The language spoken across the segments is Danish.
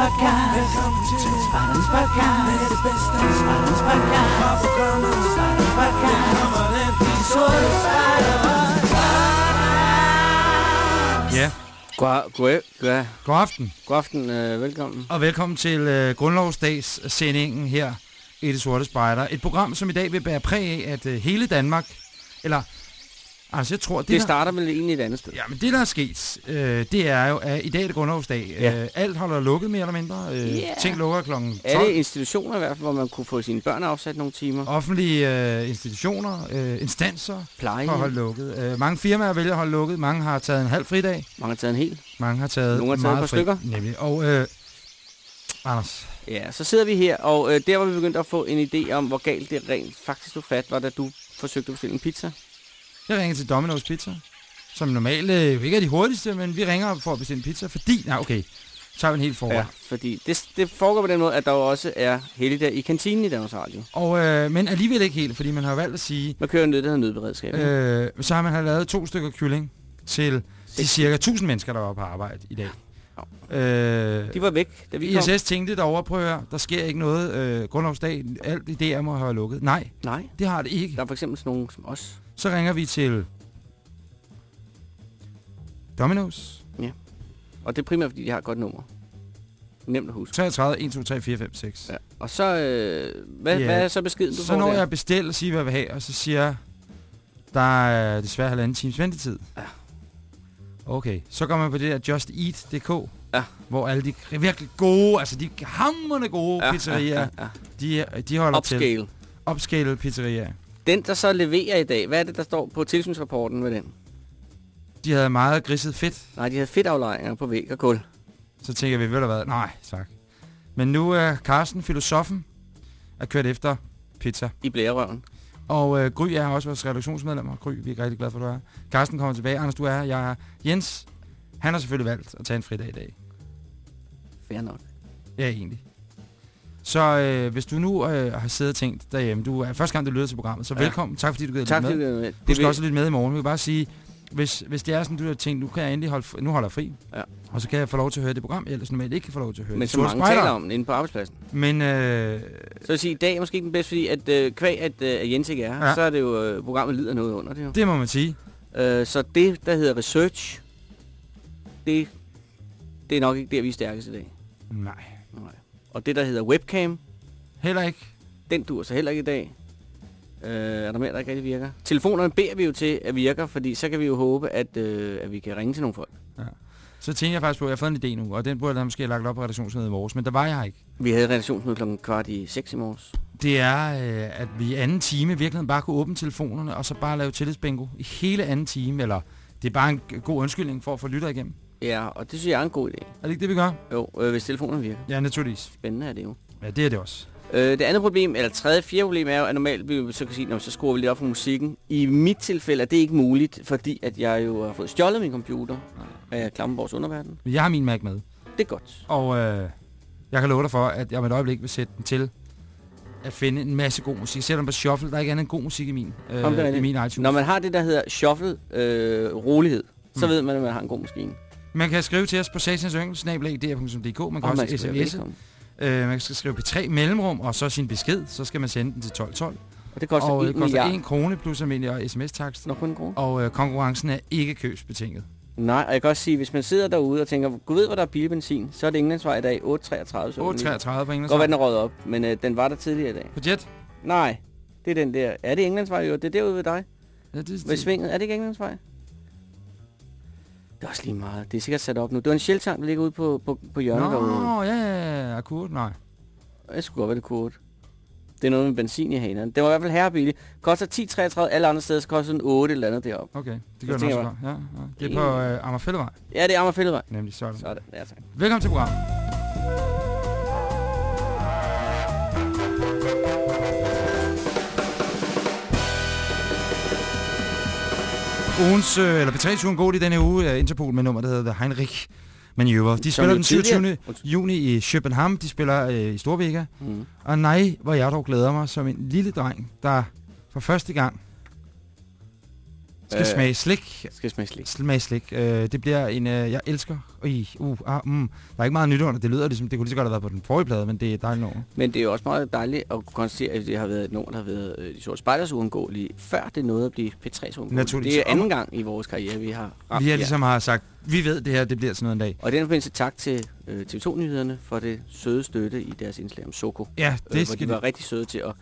podcast. Velkommen til Spartans podcast. Med det bedste. Spartans podcast. Fra programmet. Spartans podcast. Her kommer den. De sorte spejdere. Ja, God, god, god, god aften, god aften, øh, velkommen. og velkommen til øh, Grundlovsdags sendingen her i Det Sorte Spejder. Et program, som i dag vil bære præg af, at øh, hele Danmark, eller altså jeg tror, det, Det der, starter vel egentlig et andet sted. ja, men det der er sket, øh, det er jo, at i dag er det Grundlovsdag. Ja. Øh, alt holder lukket mere eller mindre. Øh, Ja. Ting lukker klokken 12. Er det institutioner i hvert fald, hvor man kunne få sine børn afsat nogle timer? Offentlige øh, institutioner, øh, instanser Pleje. har holdt lukket. Øh, mange firmaer vælger at holde lukket. Mange har taget en halv fridag. Mange har taget en hel. Mange har taget Nogle har taget meget et par fri, stykker. Nemlig. Og øh, Anders, Ja, så sidder vi her, og øh, der var vi begyndt at få en idé om, hvor galt det rent faktisk stod fat, var da du forsøgte at bestille en pizza. Jeg ringer til Domino's Pizza, som normalt øh, jo ikke er de hurtigste, men vi ringer for at bestille pizza, fordi... Nej, okay. Så tager vi en helt forår. Ja, fordi det, det foregår på den måde, at der jo også er helligdag i kantinen i Danmarks Radio. Og, øh, men alligevel ikke helt, fordi man har valgt at sige, Man kører noget, der hedder nødberedskab. Øh. så har man har lavet to stykker kylling til de cirka 1000 mennesker, der var på arbejde i dag. Øh, De var væk, da vi kom. ISS tænkte derovre, prøv at høre, der sker ikke noget øh, grundlovsdag, alt i DR må have lukket. Nej, Nej, det har det ikke. der er for eksempel sådan nogen som os. Så ringer vi til Domino's. Og det er primært, fordi de har et godt nummer. Nemt at huske. 33 1, 2, 3, 4, 5, 6. Ja. Og så, øh, hvad, Ja. hvad er så beskeden, du Så får når der? jeg bestiller og siger, hvad jeg vil have, og så siger jeg, der er desværre halvanden times ventetid. Ja. Okay, så går man på det der justeat.dk, Ja. hvor alle de virkelig gode, altså de hammerende gode Ja, pizzerier, ja, ja, ja. de, de holder til. Upscale. Upscale pizzerier. Den, der så leverer i dag, hvad er det, der står på tilsynsrapporten med den? De havde meget griset fedt, Nej, de havde fedtaflejringer på væg og gulv. så tænker vi, ved du hvad, nej, tak. Men nu er Carsten, filosofen, er kørt efter pizza. I blærerøven. Og øh, Gry er også vores redaktionsmedlem, og Gry, vi er rigtig glade for, at du er. Carsten kommer tilbage, Anders, du er her, jeg er Jens. Han har selvfølgelig valgt at tage en fridag i dag. Fair nok. Ja, egentlig. Så øh, hvis du nu øh, har siddet og tænkt derhjemme, du er første gang, du lytter til programmet, så Ja. velkommen. Tak fordi du gider Tak lytte fordi med. du med. Du Det skal vil, også lytte med i morgen. Vi vil bare sige, hvis, hvis det er sådan, du har tænkt, nu kan jeg endelig holde, nu holder jeg fri. Ja. Og så kan jeg få lov til at høre det program, jeg ellers normalt ikke kan få lov til at høre men det. så mange Spejder. taler om den inde på arbejdspladsen. Men øh, Så jeg sige, i dag er måske ikke den bedste, fordi at øh, kvæg, at, øh, at Jens ikke er her, Ja. så er det jo, øh, programmet lider noget under det jo. det må man sige. Øh, så det, der hedder research, det, det er nok ikke der, vi er stærkest i dag. Nej. Og det, der hedder webcam, Heller ikke. den dur så heller ikke i dag. Øh, er der mere, der ikke rigtig virker? Telefonerne beder vi jo til at virker, fordi så kan vi jo håbe, at, øh, at vi kan ringe til nogle folk. Så tænker jeg faktisk på, at jeg har fået en idé nu, og den burde jeg måske have lagt op på redaktionsmødet i morges, men der var jeg ikke. Vi havde redaktionsmøde klokken kvart i 6 i morges. Det er, øh, at vi i anden time virkelig bare kunne åbne telefonerne, og så bare lave tillidsbingo i hele anden time, eller det er bare en god undskyldning for at få lytter igennem. Ja, og det synes jeg er en god idé. Er det ikke det, vi gør? Jo, øh, hvis telefonerne virker. Ja, naturligvis. Spændende er det jo. Ja, det er det også. Øh, det andet problem, eller tredje, fjerde problem er jo, at normalt vi så kan sige, når så skruer vi lidt op for musikken. I mit tilfælde er det ikke muligt, fordi at jeg jo har fået stjålet min computer af Klammerborgs underverden. Jeg har min Mac med, Det er godt. og øh, jeg kan love dig for, at jeg om et øjeblik vil sætte den til at finde en masse god musik. Den på shuffle, der er ikke andet end god musik i min, øh, det er i min iTunes. Når man har det, der hedder shuffle øh, rolighed, så Mm. ved man, at man har en god maskine. Man kan skrive til os på satansyngel.dk, man kan Og også sms'e. Øh, man skal skrive P3 mellemrum, og så sin besked, så skal man sende den til 1212. Og det koster og 1 det koster milliard. 1 krone plus almindelig sms-takst. Nå, kun en krone. Og øh, konkurrencen er ikke købsbetinget. Nej, og jeg kan også sige, hvis man sidder derude og tænker, gud ved, hvor der er bilbenzin, så er det Englandsvej i dag 8.33. 8.33 på Godt være, Englands den er røget op, men øh, den var der tidligere i dag. På jet? Nej, det er den der. Er det Englandsvej, jo? Det er derude ved dig. Ja, det, Ved svinget. Er det ikke Englandsvej? Det er også lige meget. Det er sikkert sat op nu. Det var en sjæltang, der ligger ude på, på, på hjørnet derude. Nå, ja, ja, ja, akkurat, nej. Det skulle godt være det kort. Det er noget med benzin i hanerne. Det var i hvert fald herrebilligt. Koster 10,33 alle andre steder, så koster den 8 eller andet deroppe. Okay, det Så gør den tænker også jeg godt. Ja, ja. Det er på øh, Amagerfællevej, Ja, det er Amagerfældevej. nemlig sådan. Sådan, ja tak. Velkommen til programmet. Ugens, øh, eller P3-turen går i denne uge af Interpol med nummer, der hedder The Heinrich Maneuver. De spiller den 27. tidligere- juni i København. De spiller øh, i Storvega. Mm. Og nej, hvor jeg dog glæder mig som en lille dreng, der for første gang Skal Øh, smage slik. Skal smage slik. Smage slik. Øh, det bliver en, øh, jeg elsker. Ui, uh, ah, mm. Der er ikke meget nyt under. Det lyder ligesom, det kunne lige så godt have været på den forrige plade, men det er dejligt nummer. Men det er jo også meget dejligt at konstatere, at det har været et nummer, der har været øh, de sorte spejders uundgåelige, før det nåede at blive P3's uundgåelige. Naturligvis. Det er anden gang i vores karriere, vi har ramt Vi har ligesom har sagt, vi ved det her, det bliver sådan noget en dag. Og i den forbindelse tak til øh, TV2-nyhederne for det søde støtte i deres indslag om Soko. Ja, øh, det hvor skal de var rigtig søde til at,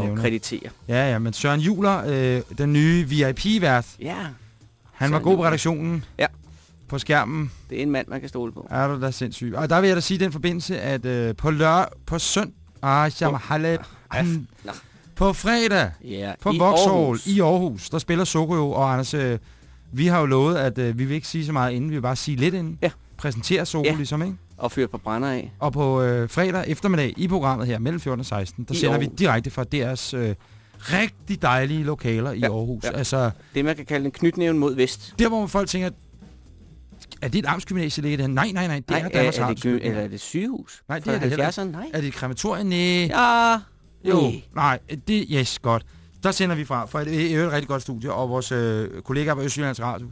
at Nævne. kreditere. Ja, ja, men Søren Juler, øh, den nye VIP-vært, Ja, han var Søren god på redaktionen. Ja. På skærmen. det er en mand, man kan stole på. Er du da sindssyg. Og der vil jeg da sige den forbindelse, at øh, på lør... På søn... Ah, jamen, nå. på fredag Ja, på i Vauxhall Aarhus. i Aarhus, der spiller Soko jo, og Anders, øh, vi har jo lovet, at øh, vi vil ikke sige så meget inden, vi vil bare sige lidt inden. Ja. Præsentere Soko Ja. ligesom, ikke? Og fyrt på brænder af. Og på øh, fredag eftermiddag i programmet her, mellem 14 og 16, der I sender vi Aarhus. direkte fra deres øh, rigtig dejlige lokaler i Ja, Aarhus. ja. Altså, Det, man kan kalde en knytnæven mod vest. der hvor folk tænker, er det et amtsgymnasie, ligger det? Nej, nej, nej, det Nej, er er, Danmarks er, det, eller er det sygehus? Nej, det er det heller 70'erne? Nej. Er det et krematorie? Nej. Ja, Jo, Nej. nej, det, yes, godt. Der sender vi fra, for et, et, et rigtig godt studie, og vores øh, kollegaer på Østjyllands Radio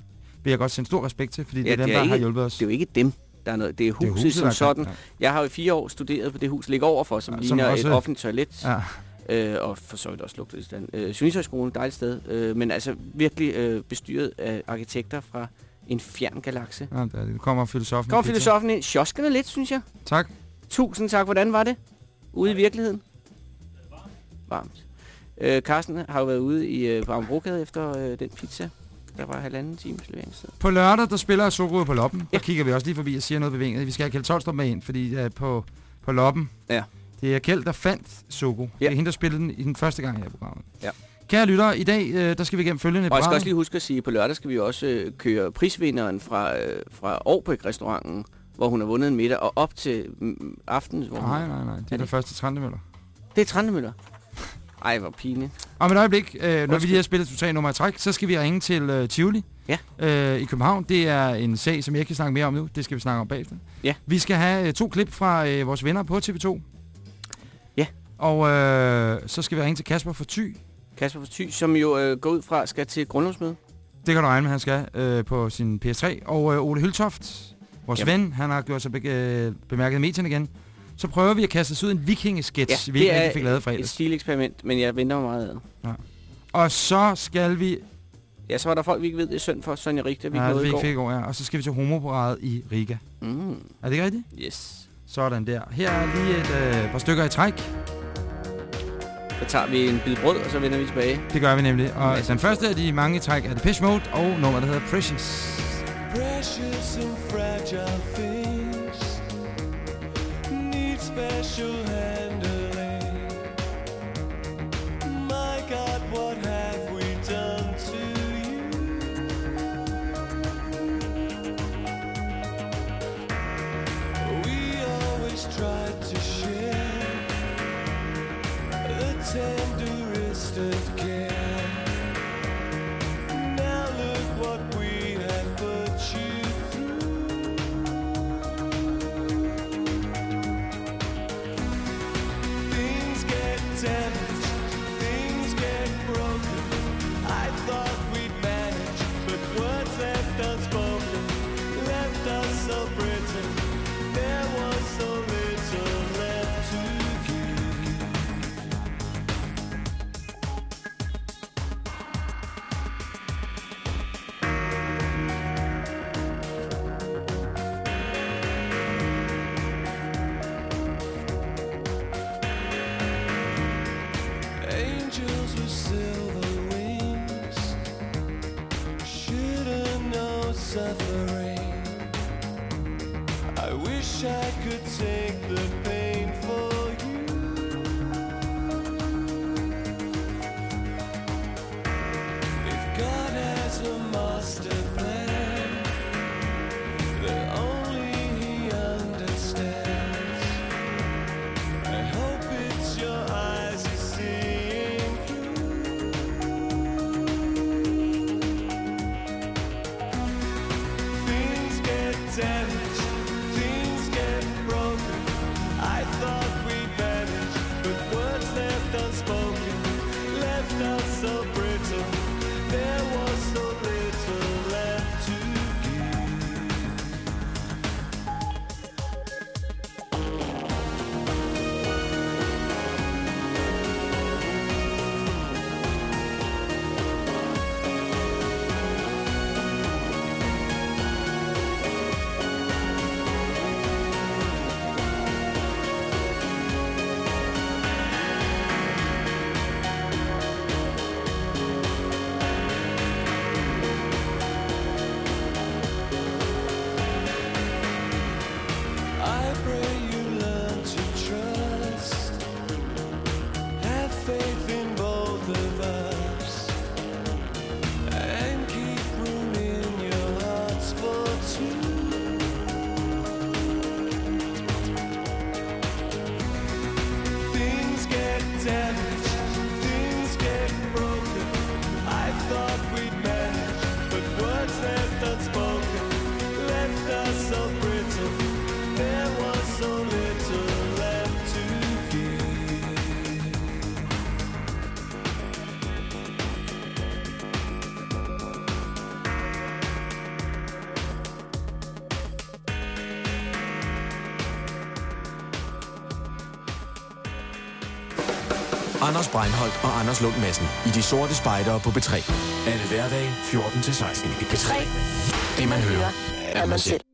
vil jeg godt sende stor respekt til, fordi det Ja, er dem, det er der har ikke- hjulpet os. det er jo ikke dem, der er noget. Det er Det er huset, huset, som sådan. gang- Jeg har jo i fire år studeret på det hus, ligger overfor, som Ja, ja, som ligner også- et offentligt toilet. Ja. Øh, og for så vidt også lugtet i stand. Øh, Journalisthøjskolen, dejligt sted. Øh, men altså virkelig øh, bestyret af arkitekter fra en fjern galakse. Ja, der, det kommer filosofen. Kom Peter. filosofen ind. Sjoskerne lidt, synes jeg. Tak. Tusind tak. Hvordan var det? Ude i virkeligheden? Varmt. Øh, Carsten har jo været ude i øh, på Ambrogade efter øh, den pizza. Der var halvanden times leveringstid. På lørdag, der spiller Soko på Loppen. Der Ja. kigger vi også lige forbi og siger noget bevinget. Vi skal have Kjeld Tolstrup med ind, fordi uh, på, på Loppen, Ja. det er Kjeld, der fandt Soko. Det Ja. er hende, der spillede den i den første gang her i programmet. Ja. Kære lyttere, i dag øh, der skal vi igennem følgende Og jeg skal program. også lige huske at sige, at på lørdag skal vi også øh, køre prisvinderen fra, øh, fra Aarbeck-restauranten, hvor hun har vundet en middag, og op til mm, aften, hvor hun... Nej, nej, nej. Det er Er der det? første Trandemøller. Det er Trandemøller. Ej, hvor pinligt. Om et øjeblik, øh, når vi lige har spillet to-tre nummer træk, så skal vi ringe til øh, Tivoli Ja. øh, i København. Det er en sag, som jeg ikke kan snakke mere om nu. Det skal vi snakke om bagefter. Ja. Vi skal have øh, to klip fra øh, vores venner på TV2. Ja. Og øh, så skal vi ringe til Kasper for Thy. Kasper for Thy, som jo øh, går ud fra, skal til grundlovsmøde. Det kan du regne med, han skal øh, på sin PS3. Og øh, Ole Hyltoft, vores Jamen. ven, han har gjort sig be øh, bemærket i medierne igen. Så prøver vi at kaste os ud en vikingesketch, Ja, vi det ikke er rigtig fik lavet i et fredags. stileksperiment, men jeg venter mig meget ad. Og så skal vi... Ja, så var der folk, vi ikke ved, det er synd for Sonja Richter, vi Ja, ikke det nåede vi i ikke går. fik i går, ja. Og så skal vi til homoparade i Riga. Mm, Er det ikke rigtigt? yes. Sådan der. Her er lige et øh, par stykker i træk. Så tager vi en bid brød, og så vender vi tilbage. Det gør vi nemlig. Og den første af de mange i træk er Depeche Mode og nummer, der hedder Precious. Precious and fragile things special hand. breathe. Anders Breinholt og Anders Lund Madsen i De Sorte Spejdere på B3. Alle hverdage 14-16 i B3. Det man hører, er man selv.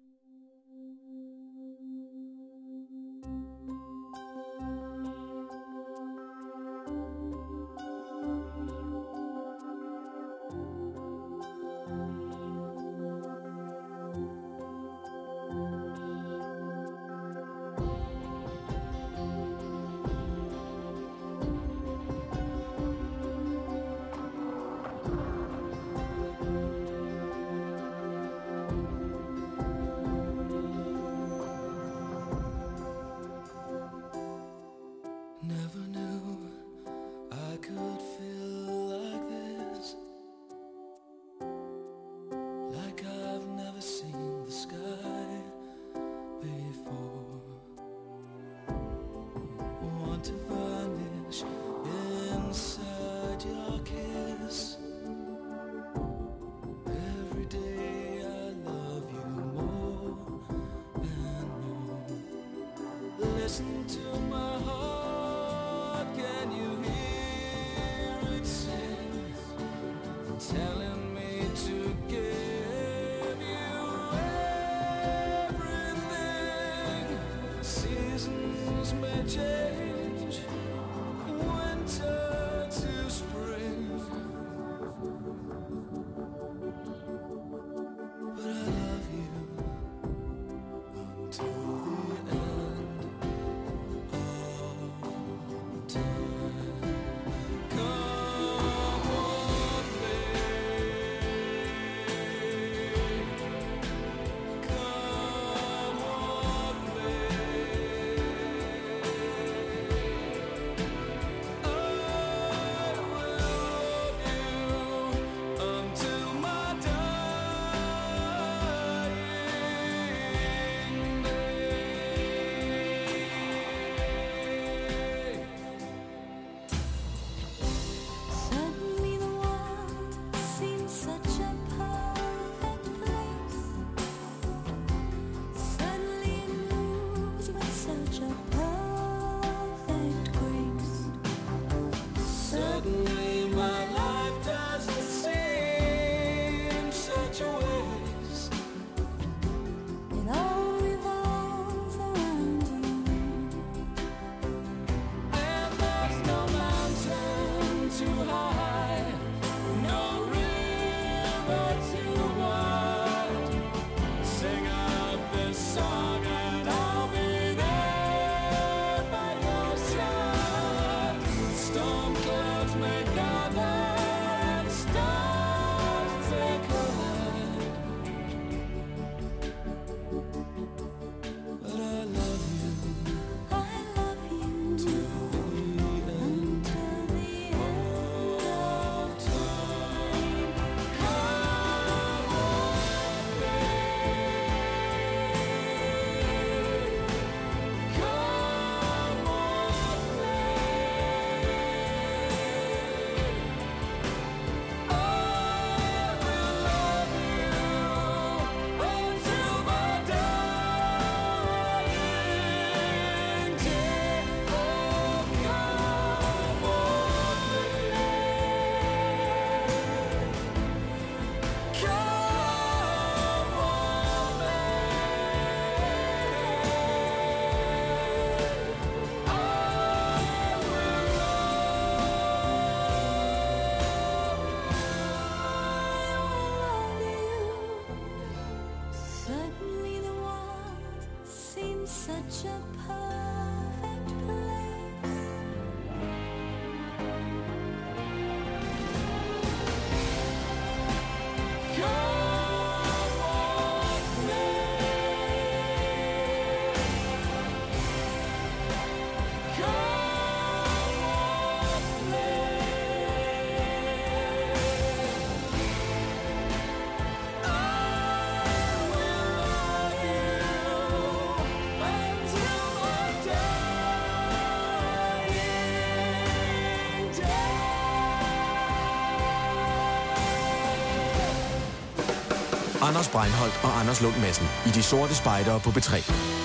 Anders Breinholt og Anders Lund Madsen i De Sorte Spejdere på B3.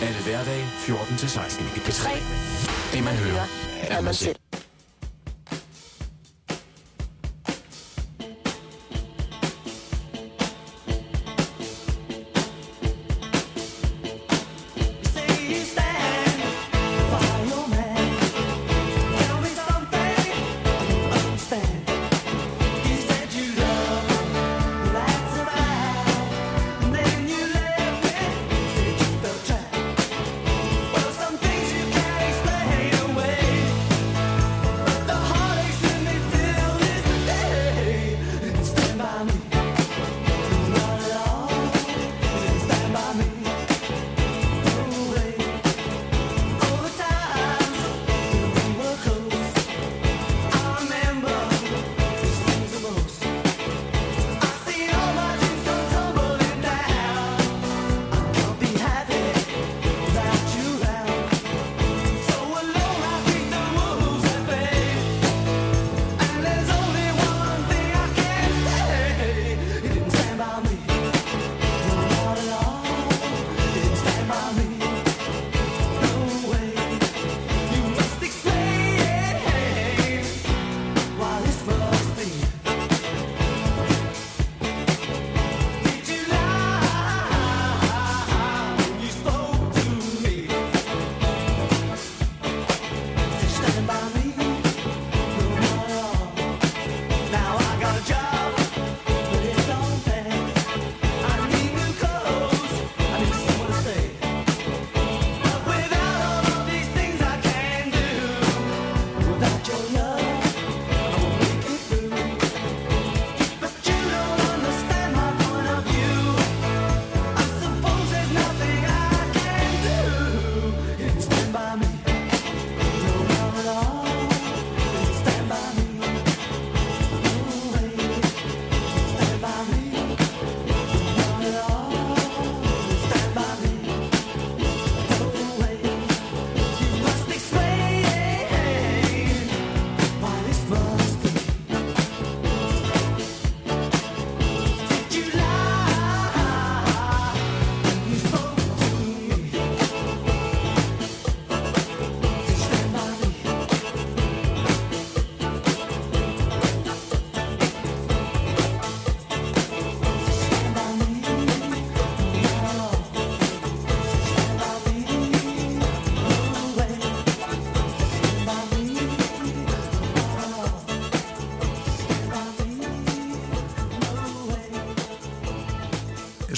Alle hverdage 14-16. i B3. Det man hører, er man selv.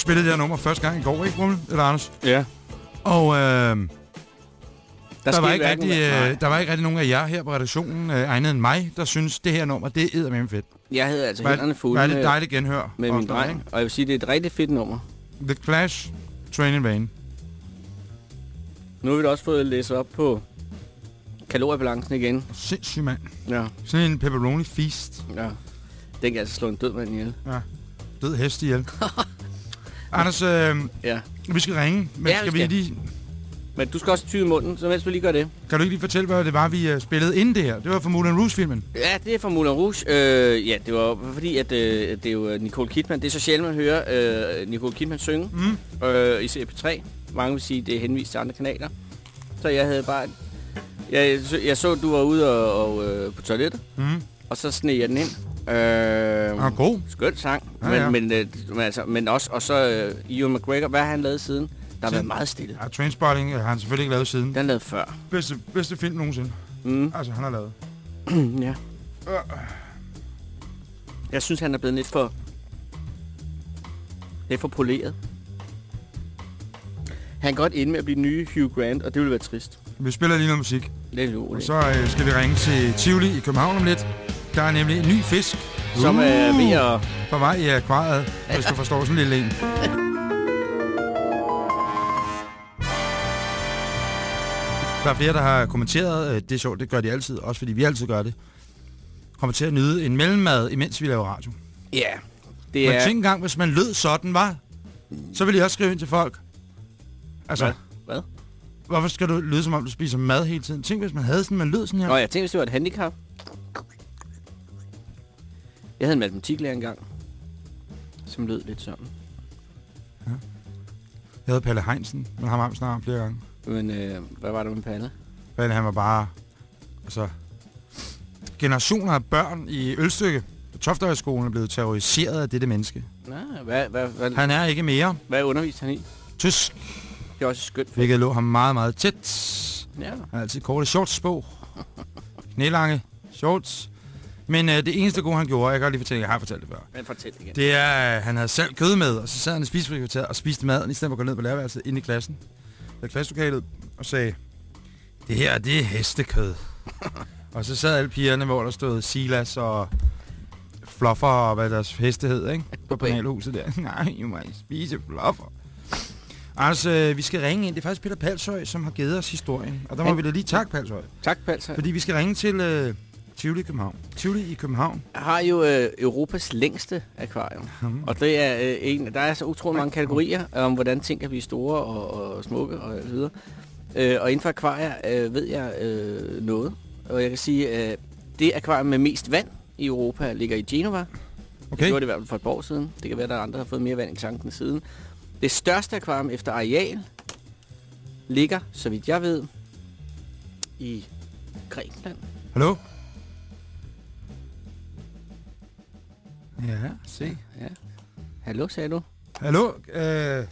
Spillede det her nummer første gang i går, ikke, Rummel? Eller Anders? Ja. Og øh, Der, der, var ikke rigtig, øh, der var ikke rigtig nogen af jer her på redaktionen, øh, egnet end mig, der synes, det her nummer, det er eddermame fedt. Jeg havde altså Var- hænderne fulde var det med, dejligt genhør. med min dreng. Og jeg vil sige, det er et rigtig fedt nummer. ikke? The Clash, Train in Vain. Nu har vi da også fået læst op på kaloriebalancen igen. Sindssyg mand. Ja, Sådan en pepperoni feast. ja. Den kan altså slå en død mand ihjel. Død hest ihjel. Anders, øh, Ja. vi skal ringe, men Ja, vi skal vi skal. lige... Men du skal også tyde munden, så mens du lige gør det. Kan du ikke lige fortælle, hvad det var, vi øh, spillede inden det her? Det var fra Moulin Rouge-filmen. Ja, det er fra Moulin Rouge. Øh, ja, det var fordi, at øh, det er jo øh, Nicole Kidman. Det er så sjældent, man hører øh, Nicole Kidman synge Mm. øh, i CP3. Mange vil sige, det er henvist til andre kanaler. Så jeg havde bare... Jeg, så- jeg så, du var ude og, og øh, på toilettet, Mm. og så sneg jeg den ind. Øh, Ah, god. Skøn sang. Ja, men, ja. Men, øh, men, altså, men også, og så øh, Ewan McGregor, hvad har han lavet siden? Der har Siden- været meget stille. Ja, Trainspotting øh, har han selvfølgelig ikke lavet siden. Den lavet før. Bedste, bedste film nogensinde. Mm. Altså, han har lavet. ja. Jeg synes, han er blevet lidt for... Lidt for poleret. Han kan godt ende med at blive nye Hugh Grant, og det ville være trist. Vi spiller lige noget musik. Det er jo Og så øh, skal vi ringe til Tivoli i København om lidt. Der er nemlig en ny fisk. Som er ved at... På vej i akvariet, hvis du forstår sådan en lille en. Der er flere, der har kommenteret, øh, det er sjovt, det gør de altid, også fordi vi altid gør det. Kommer til at nyde en mellemmad, imens vi laver radio. Ja, det Men er... tænk engang, hvis man lød sådan, var, så ville jeg også skrive ind til folk. Altså, Hvad? Hvad? hvorfor skal du lyde, som om du spiser mad hele tiden? Tænk, hvis man havde sådan, man lød sådan her. Nå, jeg tænkte, hvis det var et handicap. Jeg havde en matematiklærer engang, som lød lidt sådan. Jeg havde Palle Heinsen, men ham har snart flere gange. Men øh, hvad var det med Palle? Palle, han var bare... Altså... Generationer af børn i Ølstykke Toftøjskolen er blevet terroriseret af dette menneske. Nå, hvad, hvad, hvad, Han er ikke mere hvad underviste han i? tysk, Det er også skønt. hvilket lå ham meget, meget tæt. Ja. Han har altid korte shorts på. Knælange shorts. Men øh, det eneste gode, han gjorde, jeg kan godt lige fortælle, jeg har fortalt det før, Men fortæl igen. det er, at han havde selv kød med, og så sad han i spisefrikvarteret og spiste maden, i stedet for at gå ned på lærerværelset ind i klassen, i klasselokalet, og sagde, det her, det er hestekød. og så sad alle pigerne, hvor der stod Silas og Fluffer og hvad deres heste hed, ikke? På panelhuset der. Nej, I må spise Fluffer. Øh, vi skal ringe ind. Det er faktisk Peter Palshøj, som har givet os historien. Og der må vi da lige takke Palshøj. Tak, Palser. Fordi vi skal ringe til øh, Tivoli i København. Tivoli i København. Jeg har jo øh, Europas længste akvarium. Hmm. Og det er øh, en, der er så utrolig mange kategorier om, hvordan ting kan blive store og, og smukke og så videre. Øh, og inden for akvarier øh, ved jeg øh, noget. Og jeg kan sige, at øh, det akvarium med mest vand i Europa ligger i Genova. Okay. Det gjorde det i hvert fald for et år siden. Det kan være, at der er andre, der har fået mere vand i tanken siden. Det største akvarium efter areal ligger, så vidt jeg ved, i Grækenland. Hallo? Ja, se. Ja. Hallo, sagde du? Hallo? Øh,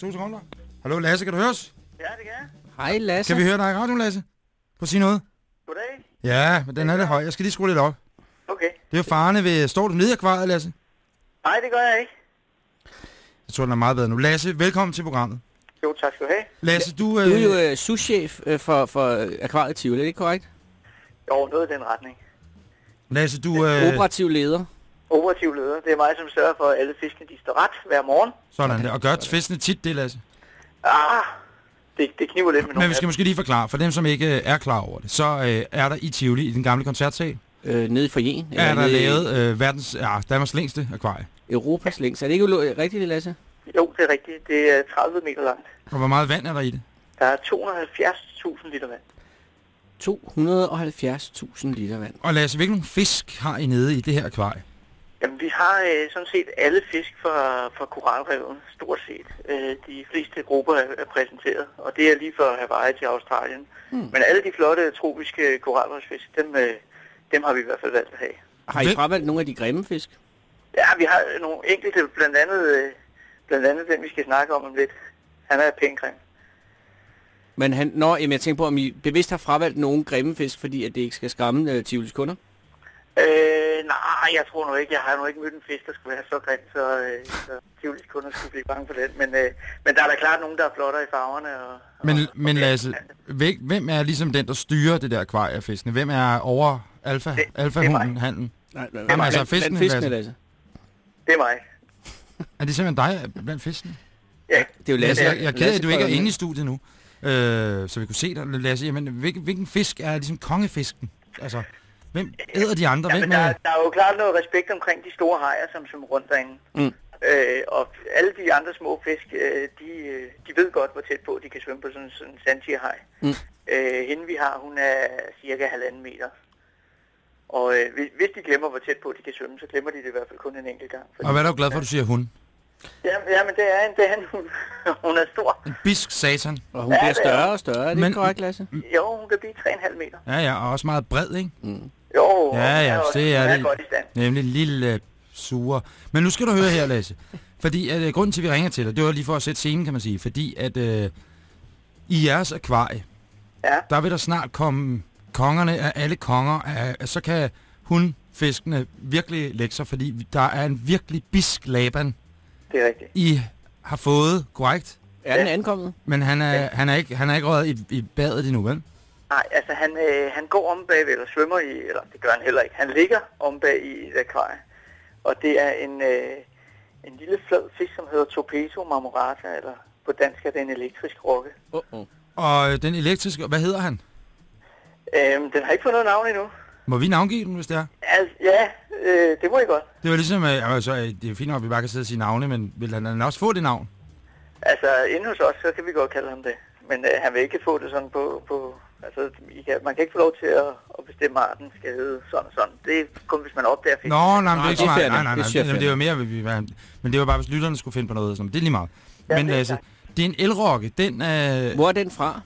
to sekunder. Hallo, Lasse, kan du høre os? Ja, det kan jeg. Hej, Lasse. Kan vi høre dig i radioen, Lasse? Prøv at sige noget. Goddag. Ja, men den er lidt høj. Jeg skal lige skrue lidt op. Okay. Det er jo farerne ved... Står du nede i akvariet, Lasse? Nej, det gør jeg ikke. Jeg tror, den er meget bedre nu. Lasse, velkommen til programmet. Jo, tak skal du have. Lasse, du... Øh, Du er jo øh, souschef øh, for, for øh, Akvariet Tivoli, er det ikke korrekt? Jo, noget i den retning. Lasse, du... Øh. Øh, Operativ leder. Operativ leder. Det er mig, som sørger for, at alle fiskene de står ret hver morgen. sådan der. Og gør fiskene tit det, Lasse. Ah, det, det kniver lidt med Men vi skal måske lige forklare, for dem, som ikke øh, er klar over det, så øh, er der i Tivoli, i den gamle koncertsal, Øh, nede i forjen. er der i lavet øh, verdens, ja, Danmarks længste akvarie. Europas længst. Er det ikke rigtigt, Lasse? Jo, det er rigtigt. Det er 30 meter langt. Og hvor meget vand er der i det? Der er 270.000 liter vand. 270.000 liter vand. Og Lasse, hvilken fisk har I nede i det her akvarie? Jamen, vi har øh, sådan set alle fisk fra, fra koralreven, stort set. Øh, de fleste grupper er, er præsenteret, og det er lige fra Hawaii til Australien. Hmm. Men alle de flotte tropiske koralrevsfisk, dem, øh, dem har vi i hvert fald valgt at have. Har I fravalgt nogle af de grimme fisk? Ja, vi har nogle enkelte, blandt andet, øh, blandt andet den, vi skal snakke om om lidt. Han er pæn grim. Men han, nå, jamen, jeg tænker på, om I bevidst har fravalgt nogle grimme fisk, fordi at det ikke skal skræmme øh, Tivolis kunder? Øh, nej, Nej, jeg tror nu ikke. Jeg har nu ikke mødt en fisk, der skulle være så grim, så, øh, så Tivolis kunder skulle blive bange for den. Men, øh, men der er da klart nogen, der er flottere i farverne. Og, Men, og, men og, Lasse, hvem, hvem er ligesom den, der styrer det der akvarie af fiskene? Hvem er over alfa, Det- alfa det er hunden, mig. handen? Nej, nej, Jamen, altså, fiskene, fiskene, Lasse. Lasse. Det er mig. Er det simpelthen dig blandt fiskene? Ja, Det er jo Lasse, jeg, jeg er ked af, at du ikke er inde i studiet nu, øh, så vi kunne se dig. Lasse, jamen, hvilken, hvilken fisk er ligesom kongefisken? Altså, hvem æder de andre? ja Hvem men der, er... er- der er jo klart noget respekt omkring de store hajer, som svømmer rundt derinde. Mm. Øh, og alle de andre små fisk, øh, de, øh, de ved godt, hvor tæt på de kan svømme på sådan en sandtierhaj. Mm. Øh, hende vi har, hun er cirka halvanden meter. Og øh, hvis, de glemmer, hvor tæt på de kan svømme, så glemmer de det i hvert fald kun en enkelt gang. Fordi, Og hvad er du glad for, at du siger hun? ja, ja, men det er en, det er en hun. hun er stor. En bisk satan. Og hun Ja, bliver er- større og større. Er det Men- ikke korrekt, Lasse? Jo, hun kan blive 3,5 meter. Ja, ja, og også meget bred, ikke? Jo, Ja, ja, hun det er hun er det. godt i stand. Nemlig lille sure. Men nu skal du høre her, Lasse. Fordi at, øh, grunden til, at vi ringer til dig, det var lige for at sætte scenen, kan man sige. Fordi at øh, i jeres akvarie, Ja. der vil der snart komme kongerne af alle konger. Af, så kan hundfiskene virkelig lægge sig, fordi der er en virkelig bisk laban, Det er rigtigt. I har fået, korrekt? Er den ankommet? Men han er, han er ikke, han er ikke røget i, i badet endnu, vel? Nej, altså han, øh, han går om bagved, eller svømmer i, eller det gør han heller ikke. Han ligger om bag i et akvarie. Og det er en, øh, en lille flad fisk, som hedder Topeto marmorata, eller på dansk er det en elektrisk rokke. Oh, oh. Og øh, den elektriske, hvad hedder han? Øhm, den har ikke fået noget navn endnu. Må vi navngive den, hvis det er? Altså, ja, øh, det må I godt. Det var ligesom, øh, altså, det er fint nok, at vi bare kan sidde og sige navne, men vil han, han også få det navn? Altså, inde hos os, så kan vi godt kalde ham det. Men øh, han vil ikke få det sådan på... på altså, I kan, man kan ikke få lov til at, at bestemme, at arten skal hedde sådan og sådan. Det er kun, hvis man opdager fisk. Nå, nej, men det er Nej, ikke Nej, nej, nej. jeg Det, er det, var mere, vi, men det var bare, hvis lytterne skulle finde på noget. Sådan. Det er lige meget. Ja, men det er altså, det er en elrokke. Den øh, Hvor er den fra?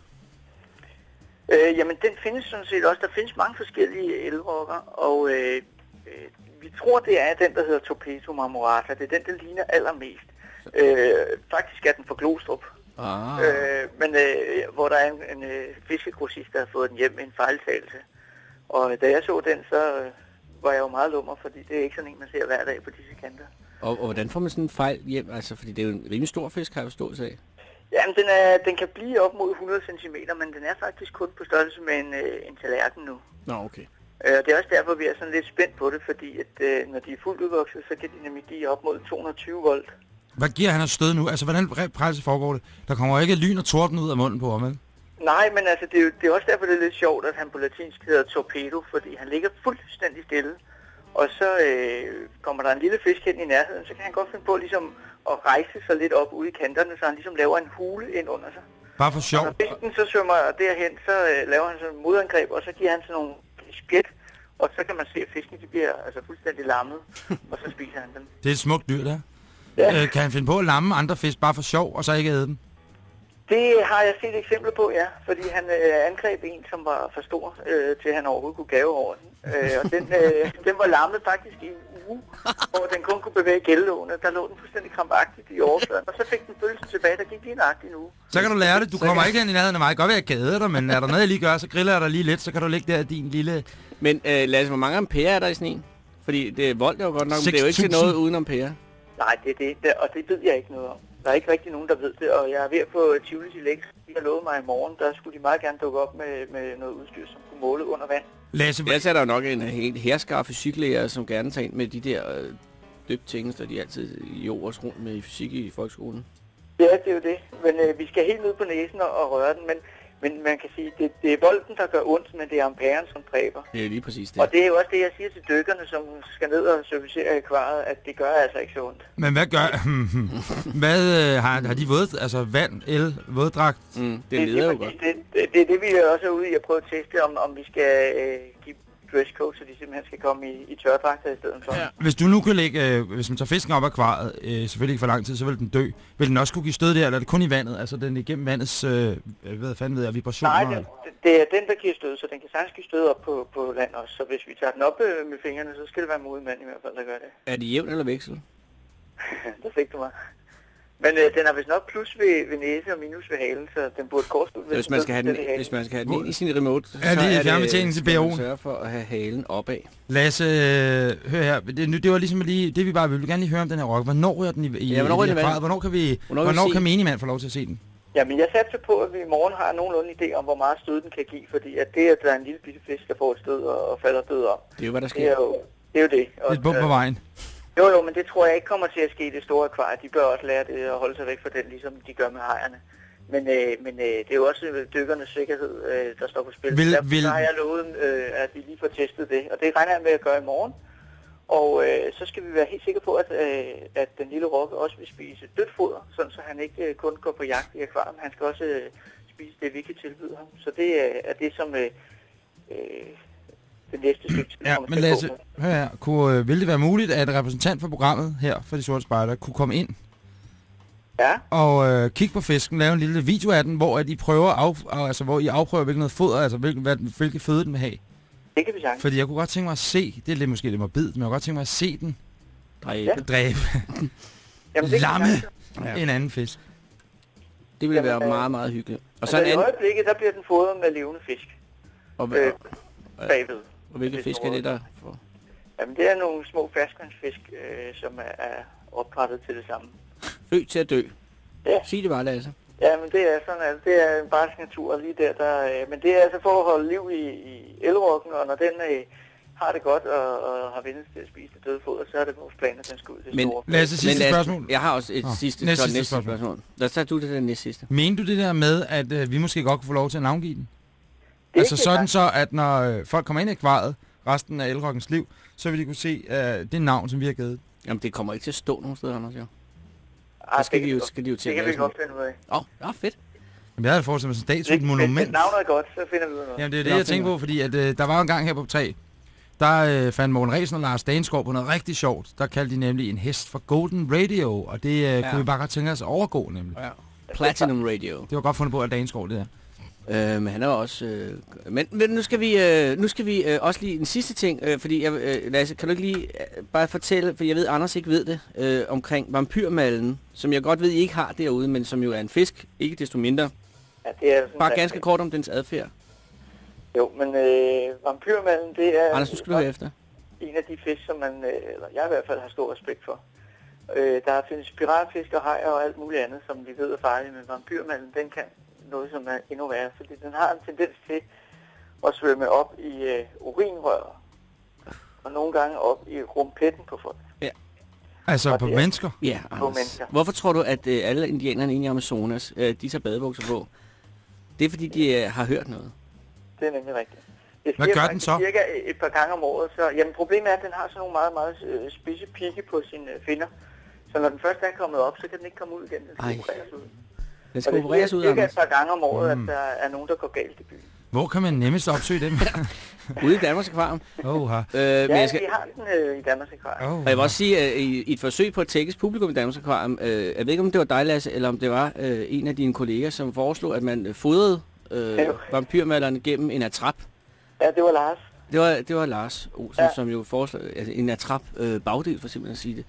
Øh, jamen, den findes sådan set også. Der findes mange forskellige elrokker, og øh, øh, vi tror, det er den, der hedder Topeto marmorata. Det er den, der ligner allermest. Øh, faktisk er den fra Glostrup, Ah. øh, men øh, hvor der er en, en øh, fiskegrossist, der har fået den hjem med en fejltagelse. Og da jeg så den, så øh, var jeg jo meget lummer, fordi det er ikke sådan en, man ser hver dag på disse kanter. Og, og hvordan får man sådan en fejl hjem? Altså, fordi det er jo en rimelig stor fisk, har jeg forstået af. Jamen, den, er, den kan blive op mod 100 cm, men den er faktisk kun på størrelse med en, øh, en tallerken nu. Nå, okay. Øh, og det er også derfor, vi er sådan lidt spændt på det, fordi at, øh, når de er fuldt udvokset, så kan de nemlig give op mod 220 volt. Hvad giver han af stød nu? Altså, hvordan praktisk foregår det? Der kommer ikke lyn og torden ud af munden på ham, vel? Nej, men altså, det er, jo, det er også derfor, det er lidt sjovt, at han på latinsk hedder torpedo, fordi han ligger fuldstændig stille. Og så øh, kommer der en lille fisk hen i nærheden, så kan han godt finde på ligesom at rejse sig lidt op ude i kanterne, så han ligesom laver en hule ind under sig. Bare for sjov. Og når fisken så svømmer derhen, så øh, laver han sådan en modangreb, og så giver han sådan nogle spjæt, og så kan man se, at fisken de bliver altså fuldstændig lammet, og så spiser han dem. Det er et smukt dyr, der. Ja. Øh, kan han finde på at lamme andre fisk bare for sjov, og så ikke æde dem? Det har jeg set eksempler på, ja. Fordi han øh, angreb en, som var for stor, øh, til han overhovedet kunne gave over den. Øh, og den, øh, den var lammet faktisk i en uge, hvor den kun kunne bevæge gældlåne. Der lå den fuldstændig krampagtigt i overfladen. Og så fik den følelse tilbage, der gik lige nøjagtigt en uge. Så kan du lære det. Du kommer ikke hen i nærheden af mig. Godt være, jeg kan æde dig, men er der noget, jeg lige gør, så griller jeg dig lige lidt, så kan du ligge der i din lille... Men øh, Lasse, hvor mange ampere er der i sådan en? Fordi det er voldt jo godt nok, men det er jo ikke til 6.000. noget uden ampere. Nej, det er det, det, og det ved jeg ikke noget om. Der er ikke rigtig nogen, der ved det, og jeg er ved at få Tivolis i Lex. De har lovet mig i morgen, der skulle de meget gerne dukke op med, med noget udstyr, som kunne måle under vand. Lasse, Ellers er der jo nok en helt herskar fysiklærer, som gerne tager ind med de der øh, der de altid i års rundt med i fysik i folkeskolen. Ja, det er jo det. Men øh, vi skal helt ned på næsen og, og røre den, men, men man kan sige, det, det er bolden, der gør ondt, men det er amperen, som dræber. Det er lige præcis det. Og det er jo også det, jeg siger til dykkerne, som skal ned og servicere akvariet, at det gør altså ikke så ondt. men hvad gør... hvad øh, har, har de våd, altså vand, el, våddragt? Mm, det leder jo godt. Det, det, det er det, vi også er ude i at prøve at teste, om, om vi skal øh, give dresscode, så de simpelthen skal komme i, i tørdragter i stedet for. Ja. Hvis du nu kan lægge, øh, hvis man tager fisken op af akvariet, øh, selvfølgelig ikke for lang tid, så vil den dø. Vil den også kunne give stød der, eller er det kun i vandet? Altså den er igennem vandets, øh, hvad fanden ved jeg, vibrationer? Nej, det, det er den, der giver stød, så den kan sagtens give stød op på, på land også. Så hvis vi tager den op øh, med fingrene, så skal det være moden mand i hvert fald, der gør det. Er det jævn eller veksel? der fik du mig. Men øh, den har vist nok plus ved, ved næse og minus ved halen, så den burde kortslutte. Så hvis man skal have den, hvis man skal have den ind i sin remote, så Ja, det er er fjernbetjeningen til skal man BO'en. sørge for at have halen opad. Lasse, øh, hør her. Det, nu- det var ligesom lige, det vi bare vi vil gerne lige høre om den her rock. Hvornår er den i, i Ja, hvornår i er det den i grad? Hvornår kan vi, Hvornår hvornår, kan menigmand få lov til at se den? Jamen, jeg satser på, at vi i morgen har nogenlunde idé om, hvor meget stød den kan give, fordi at det, at der er en lille bitte fisk, der får et stød og, og falder død om, Det er jo, hvad der det er sker. jo det. Er jo det. Og, Et bump på øh, vejen. Jo, jo, men det tror jeg ikke kommer til at ske i det store akvarie. De bør også lære det at holde sig væk fra den, ligesom de gør med hejerne. Men, øh, men øh, det er jo også øh, dykkernes sikkerhed, øh, der står på spil. Vil- Derfor vil- har jeg lovet, øh, at vi lige får testet det, og det regner jeg med at gøre i morgen. Og øh, så skal vi være helt sikre på, at, øh, at den lille rokke også vil spise dødt foder, sådan så han ikke øh, kun går på jagt i akvariet. Han skal også øh, spise det, vi kan tilbyde ham. Så det øh, er det, som øh, øh, det næste stykke tid Ja, men Lasse, hør her. Kunne, øh, vil det være muligt, at en repræsentant for programmet her for de sorte spejder kunne komme ind Ja, og øh, kigge på fisken, lave en lille video af den, hvor at I prøver af, altså hvor I afprøver hvilket noget foder, altså hvilken, hvad, hvilke føde den vil have. det kan vi sagtens. Fordi jeg kunne godt tænke mig at se, det er lidt måske lidt morbidt, men jeg kunne godt tænke mig at se den Dræbe. dræbe Jamen, det lamme ja. en anden fisk. Det ville Jamen, være øh, meget, meget hyggeligt. Og så så en altså, i anden... øjeblikket, der bliver den fodret med levende fisk Og, øh, og, bagved. Og hvilke fisk er det, der får? Jamen, det er nogle små ferskvandsfisk, øh, som er, er opdrettet til det samme. Født til at dø. Ja. Sig det bare, Lasse. Ja, men det er sådan, altså, det er en barsk natur lige der, der øh, men det er altså for at holde liv i, i elrokken, og når den øh, har det godt og, og har vendt til at spise det døde foder, så er det vores plan, at den skal ud til Men- store. Lasse, sidste Lasse, spørgsmål. Jeg har også et Nå, sidste, næste så sidste næste spørgsmål. spørgsmål. Lad os tage du det den næste sidste. Mener du det der med, at øh, vi måske godt kunne få lov til at navngive den? Det er altså sådan så, at når øh, folk kommer ind i akvariet resten af elrokkens liv, så vil de kunne se øh, det navn, som vi har givet. Jamen, det kommer ikke til at stå nogen steder, Anders, jo. Ah, Så skal det de jo, skal de jo til Det kan vi godt finde ud af. Åh, oh, ja, fedt. Jamen, jeg havde forestillet mig sådan et Hvis, hvis monument. navnet er godt, så finder vi ud af noget. Jamen, det er Det det, er jeg tænker på, fordi at, øh, der var en gang her på 3, der øh, fandt Morten Ræsen og Lars Danskov på noget rigtig sjovt. Der kaldte de nemlig en hest for Golden Radio, og det øh, ja. kunne vi bare godt tænke os at overgå nemlig. Ja. Platinum Radio. Det var godt fundet på af Danskov, det der. Øh, men han er også... Øh, men, men nu skal vi, øh, nu skal vi øh, også lige en sidste ting, øh, fordi jeg, øh, Lasse, kan du ikke lige øh, bare fortælle, for jeg ved, Anders ikke ved det, øh, omkring vampyrmallen, som jeg godt ved, I ikke har derude, men som jo er en fisk, ikke desto mindre. Ja, det er Bare ganske kort om dens adfærd. Jo, men øh, vampyrmanden, det er Anders, nu skal du høre efter. en af de fisk, som man, øh, eller jeg i hvert fald har stor respekt for. Øh, der findes piratfisk og hajer og alt muligt andet, som vi ved er farligt, men vampyrmanden, den kan noget, som er endnu værre, fordi den har en tendens til at svømme op i øh, urinrøret, og nogle gange op i rumpetten på folk. Altså Og på er- mennesker. Ja, På Anders. mennesker. Hvorfor tror du, at øh, alle indianerne inde i Amazonas, øh, de tager badebukser på? Det er, fordi de øh, har hørt noget. Det er nemlig rigtigt. Det Hvad sker gør den så? Cirka et par gange om året. Så, jamen, problemet er, at den har sådan nogle meget, meget øh, spidse pigge på sine øh, finder. Så når den først er kommet op, så kan den ikke komme ud igen. Den skal ud. Den skal det opereres ud, Anders. et par gange om året, Mm. at der er nogen, der går galt i byen. Hvor kan man nemmest opsøge dem? Ude i Danmarks Akvarium. oh, her. Øh, Ja, men jeg skal, vi har den øh, i Danmarks Akvarium. Oh, Og jeg vil også sige, at i, i et forsøg på at tækkes publikum i Danmarks Akvarium, øh, jeg ved ikke, om det var dig, Lasse, eller om det var øh, en af dine kolleger, som foreslog, at man fodrede øh, Ja. vampyrmalerne gennem en atrap. Ja, det var Lars. Det var, det var Lars Olsen, ja. Ja. som jo foreslog altså en atrap øh, bagdel, for simpelthen at sige det.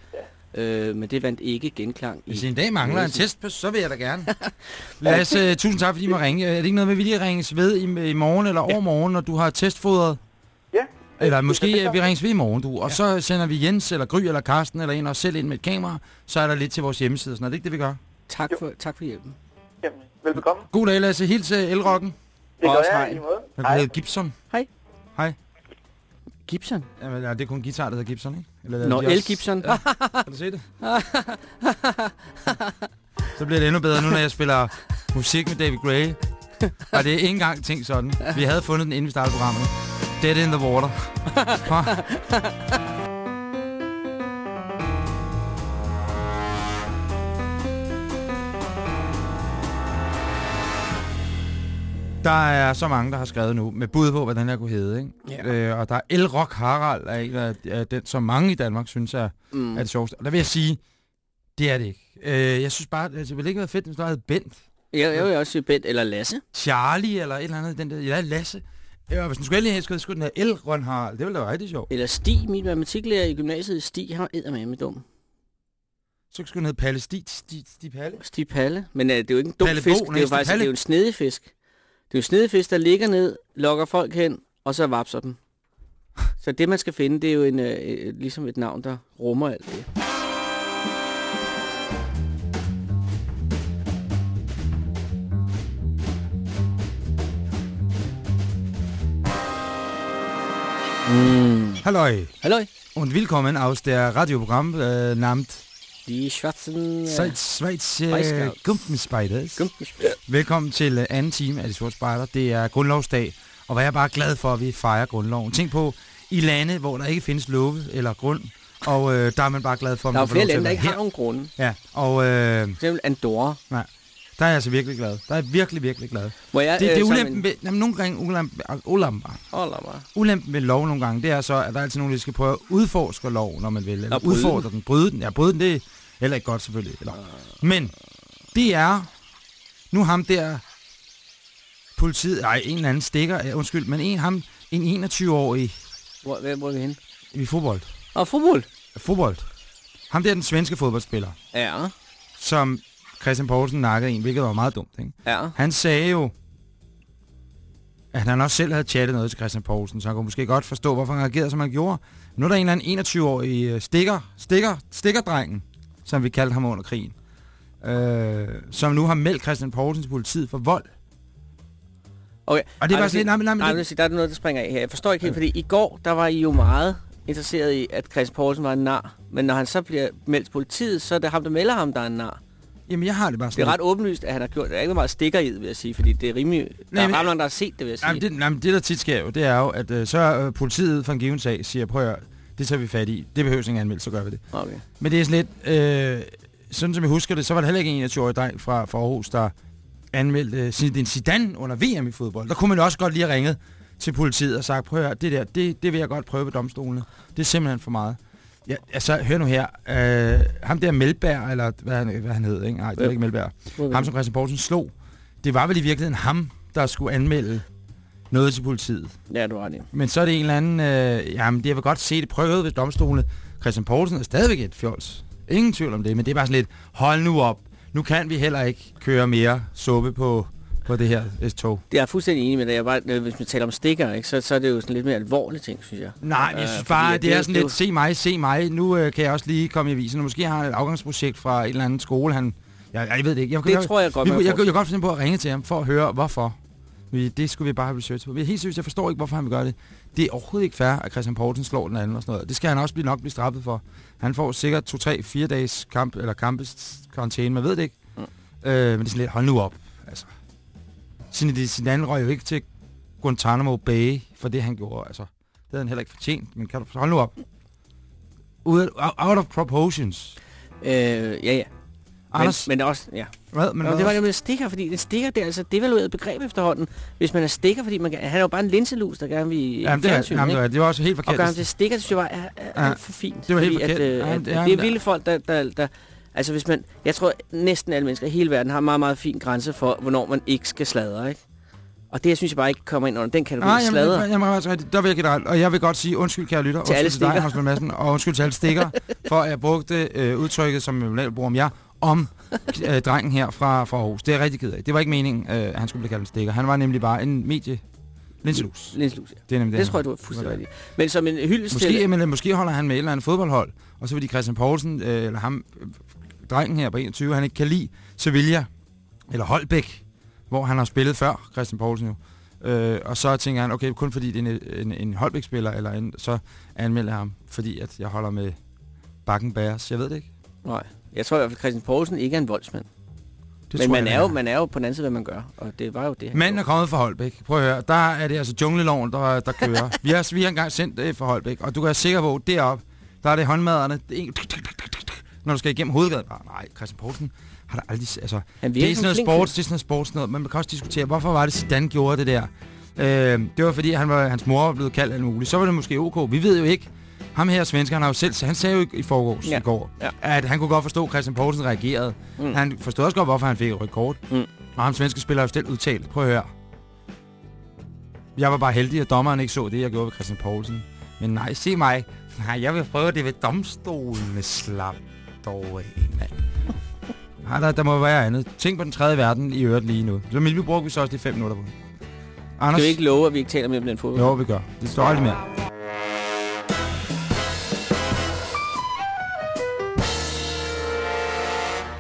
Øh, men det vandt ikke genklang. Hvis i en dag mangler en test, så vil jeg da gerne. Lasse, tusind tak, fordi I må ringe. Er det ikke noget med, at vi lige ringes ved i, i morgen eller overmorgen, når du har testfodret? Ja. Eller måske øh, vi ringes ved i morgen, du. Og så sender vi Jens, eller Gry, eller Karsten, eller en og os selv ind med et kamera. Så er der lidt til vores hjemmeside. Sådan. Er det ikke det, vi gør? Tak for, tak for hjælpen. Jamen, velbekomme. God dag, Lasse. Hils uh, Elrocken. Det gør jeg hej. i måde. Jeg Hej. hedder Gibson. Gibson? Jamen, ja, det er kun en guitar, der hedder Gibson, ikke? Eller, Nå, El Gibson. Ja. Kan du se det? så bliver det endnu bedre nu, når jeg spiller musik med David Gray. Og det er ikke engang tænkt sådan. Vi havde fundet den, inden vi startede programmet. Dead in the water. Der er så mange, der har skrevet nu med bud på, hvad den her kunne hedde. Ikke? Ja. Øh, og der er El Rock Harald, er en af af den, som mange i Danmark synes er, Mm. er det sjoveste. Og der vil jeg sige, det er det ikke. Øh, jeg synes bare, at det ville ikke være fedt, hvis der havde Bent, Jeg, jeg vil også sige Bent eller Lasse. Charlie eller et eller andet. Den der, ja, Lasse. Ja, hvis den skulle have, skulle, skulle den have El Ron Harald. Det ville da være rigtig sjovt. Eller Stig, min matematiklærer i gymnasiet. Stig, han var eddermame dum. Så skulle den hedde Palle Stig, Stig, Stig Palle. Stig Palle. Men uh, det er jo ikke en dum Palle fisk. Bo, det er jo faktisk det er jo en snedig fisk. Det er jo en snedig fisk, der ligger ned, lokker folk hen, og så vapser dem. Så det, man skal finde, det er jo en, uh, ligesom et navn, der rummer alt det. Mm. Halløj. Hallo, Und willkommen aus der Radioprogramm äh, namens die schwarzen... Schweiz, Schweiz äh, Spiders. Gumpenspiders. Gumpen- Velkommen til øh, anden time af De Sorte Spejder. Det er grundlovsdag, og hvor jeg er bare glad for, at vi fejrer grundloven. Tænk på, i lande, hvor der ikke findes love eller grund, og øh, der er man bare glad for, at Der er man får flere lande, der ikke være har nogen grunde. her. Ja, og øh, For eksempel Andorra. der er jeg altså virkelig glad. Der er jeg virkelig, virkelig glad. Hvor jeg, Det, det er øh, ulempen ved, jamen, nogle gange ulempen, ulempen, bare. ulempen ved lov nogle gange, det er så, at der er altid nogen, der skal prøve at udforske lov, når man vil. Eller udfordre den. Bryde den. Ja, bryde den, det er heller ikke godt selvfølgelig. Eller. Men det er nu ham der politiet, nej, en eller anden stikker, ja, undskyld, men en ham, en 21-årig Hvor, hvor, hvor er vi henne? i fodbold. Og fodbold. Fodbold. Ham der er den svenske fodboldspiller, Ja, som Christian Poulsen nakkede en, hvilket var meget dumt, ikke? ja. Han sagde jo, at han også selv havde chattet noget til Christian Poulsen, så han kunne måske godt forstå, hvorfor han reagerede, som han gjorde. Nu er der en eller anden 21-årig øh, stikker, stikker, stikkerdrengen, som vi kaldte ham under krigen, øh, som nu har meldt Christian Poulsen til politiet for vold. Okay. Og det er bare sådan nej, nej, Nej, det- sige, der er noget, der springer af her. Jeg forstår ikke helt, fordi i går, der var I jo meget interesseret i, at Christian Poulsen var en nar. Men når han så bliver meldt til politiet, så er det ham, der melder ham, der er en nar. Jamen, jeg har det bare Det sådan er ret åbenlyst, at han har gjort... Der er ikke meget stikker i det, vil jeg sige, fordi det er rimelig... Der Nej, er men- ret mange, der har set det, vil jeg sige. Jamen, det, jamen, det, der tit sker jo, det er jo, at øh, så er øh, politiet for en given sag siger, prøv at det tager vi fat i. Det behøves ingen anmeldelse, så gør vi det. Okay. Men det er sådan lidt, øh, sådan som jeg husker det, så var det heller ikke en 21-årig dreng fra, fra Aarhus, der anmeldte øh, Zinedine Zidane under VM i fodbold. Der kunne man også godt lige have ringet til politiet og sagt, prøv at høre, det der, det, det vil jeg godt prøve ved domstolene. Det er simpelthen for meget. Ja, altså, hør nu her. Øh, ham der Melberg, eller hvad han, hvad han hed, ikke? Nej, det Hvem? ikke Melberg. Er Ham, som Christian Poulsen slog. Det var vel i virkeligheden ham, der skulle anmelde noget til politiet. Ja, du har det. Men så er det en eller anden... Øh, jamen, det jeg vil godt se det prøvet ved domstolene. Christian Poulsen er stadigvæk et fjols. Ingen tvivl om det, men det er bare sådan lidt, hold nu op. Nu kan vi heller ikke køre mere suppe på, på det her S-tog. Det er jeg fuldstændig enig med dig. Jeg er bare, øh, hvis vi taler om stikker, ikke, så, så er det jo sådan lidt mere alvorlige ting, synes jeg. Nej, men jeg Øh, synes bare, at det, er jo- sådan det er lidt, se mig, se mig. Nu øh, kan jeg også lige komme i avisen. Måske har han et afgangsprojekt fra en eller anden skole. Han, jeg, jeg ved det ikke. Jeg, Det jeg, tror jeg godt, vi, man jeg, jeg, får. jeg, kan godt finde på at ringe til ham for at høre, hvorfor. Vi, det skulle vi bare have research på. Men helt seriøst, jeg forstår ikke, hvorfor han vil gøre det. Det er overhovedet ikke fair, at Christian Poulsen slår den anden og sådan noget. Det skal han også blive nok blive straffet for. Han får sikkert 2-3-4 dages kamp, eller kampes karantæne, man ved det ikke. Mm. Øh, men det er sådan lidt, hold nu op. Altså. Sin, sin anden røg jo ikke til Guantanamo Bay for det, han gjorde. Altså, det havde han heller ikke fortjent. Men kan du hold nu op. Out of proportions. Øh, ja, ja. Men, Anders, men også, ja. hvad? Men, Nå, hvad? det var det med stikker, fordi en stikker, det er altså devalueret begreb efterhånden. Hvis man er stikker, fordi man kan, han er jo bare en linselus, der gerne vil Jamen, det, er, fjernsyn, jamen, det, var, det var også helt Og forkert. gøre ham til stikker, det synes jeg bare er, er Ja, for fint. det var helt forkert. At, øh, at, det er at han det er vilde folk, der, der, der... Altså hvis man... Jeg tror næsten alle mennesker i hele verden har en meget, meget fin grænse for, hvornår man ikke skal sladre, ikke? Og det synes jeg bare ikke kommer ind under den kategori Nej, ah, jamen, sladder. jamen, jamen, altså, der vil jeg ret. Og jeg vil godt sige undskyld, kære lytter. Til alle undskyld til dig, Madsen, og undskyld til alle stikker, for at jeg brugte øh, udtrykket, som jeg bruger om jer, om øh, drengen her fra, fra Aarhus. Det er jeg rigtig ked af. Det var ikke meningen, øh, at han skulle blive kaldt en stikker. Han var nemlig bare en medie... Linselus. Linselus, ja. Det er nemlig Det, han tror jeg, du er fuldstændig Det rigtigt. Men som en hyldest Måske, til... men, måske holder han med et eller andet fodboldhold, og så vil de Christian Poulsen, øh, eller ham, øh, drengen her på 21, han ikke kan lide Sevilla, eller Holbæk, hvor han har spillet før, Christian Poulsen jo. Øh, og så tænker han, okay, kun fordi det er en, en, en Holbæk-spiller, eller en, så anmelder jeg ham, fordi at jeg holder med Bakken Bærs. Jeg ved det ikke. Nej, jeg tror i hvert fald, Christian Poulsen ikke er en voldsmand. Det Men man jeg, er, jo, man er jo på den anden side, hvad man gør. Og det var jo det. Manden er kommet fra Holbæk. Prøv at høre. Der er det altså jungleloven, der, der kører. vi, har, vi har engang sendt det fra Holbæk, og du kan være sikker på, deroppe, der er det håndmaderne. Det er når du skal igennem hovedgaden. Bare, nej, Christian Poulsen har der aldrig... Altså, Han det er sådan noget sports, det er sådan noget sports noget. Man kan også diskutere, hvorfor var det, Zidane gjorde det der? Øh, det var fordi, han var, hans mor var blevet kaldt alt muligt. Så var det måske ok. Vi ved jo ikke. Ham her, svensker, han har jo selv, han sagde jo i, forgårs, Ja. i går, Ja. at han kunne godt forstå, at Christian Poulsen reagerede. Mm. Mm. Han forstod også godt, hvorfor han fik et rødt kort. Mm. Og ham svenske spiller jo selv udtalt. Prøv at høre. Jeg var bare heldig, at dommeren ikke så det, jeg gjorde ved Christian Poulsen. Men nej, se mig. Nej, jeg vil prøve det ved domstolene, slap dog af, mand. Nej, der, der må være andet. Tænk på den tredje verden i øvrigt lige nu. Så vi brugte vi så også de fem minutter på. Anders, Skal vi ikke love, at vi ikke taler mere om den fodbold? Jo, vi gør. Det står aldrig mere.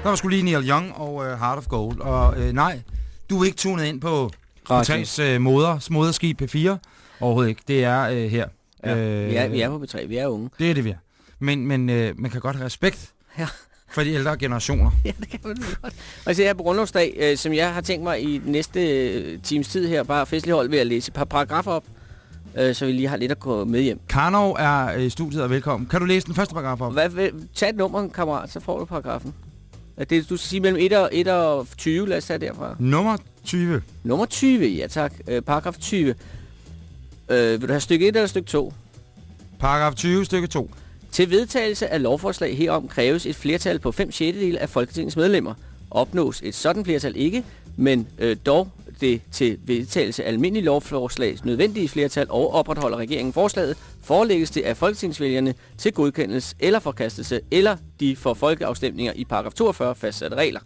Der var sgu lige Neil Young og uh, Heart of Gold. Og uh, nej, du er ikke tunet ind på. P3's uh, moder, moderskib P4. Overhovedet ikke. Det er uh, her. Ja, Øh, vi, er, vi er på B3, vi er unge. Det er det, vi er. Men, men uh, man kan godt have respekt Ja. for de ældre generationer. Ja, det kan man godt. Og så her på grundlovsdag, øh, som jeg har tænkt mig i næste øh, times tid her, bare festlig hold ved at læse et par paragrafer op, øh, så vi lige har lidt at gå med hjem. Karnov er øh, i studiet og velkommen. Kan du læse den første paragraf op? Hvad, hvad, tag et nummer, kammerat, så får du paragrafen. Det, du skal sige mellem 1 og, 1 og 20, lad os tage derfra. Nummer 20. Nummer 20, ja tak. Øh, paragraf 20. Øh, vil du have stykke 1 eller stykke 2? Paragraf 20, stykke 2. Til vedtagelse af lovforslag herom kræves et flertal på 5 6 af Folketingets medlemmer. Opnås et sådan flertal ikke, men øh, dog det til vedtagelse af almindelig lovforslags nødvendige flertal og opretholder regeringen forslaget, forelægges det af folketingsvælgerne til godkendelse eller forkastelse, eller de for folkeafstemninger i paragraf 42 fastsatte regler.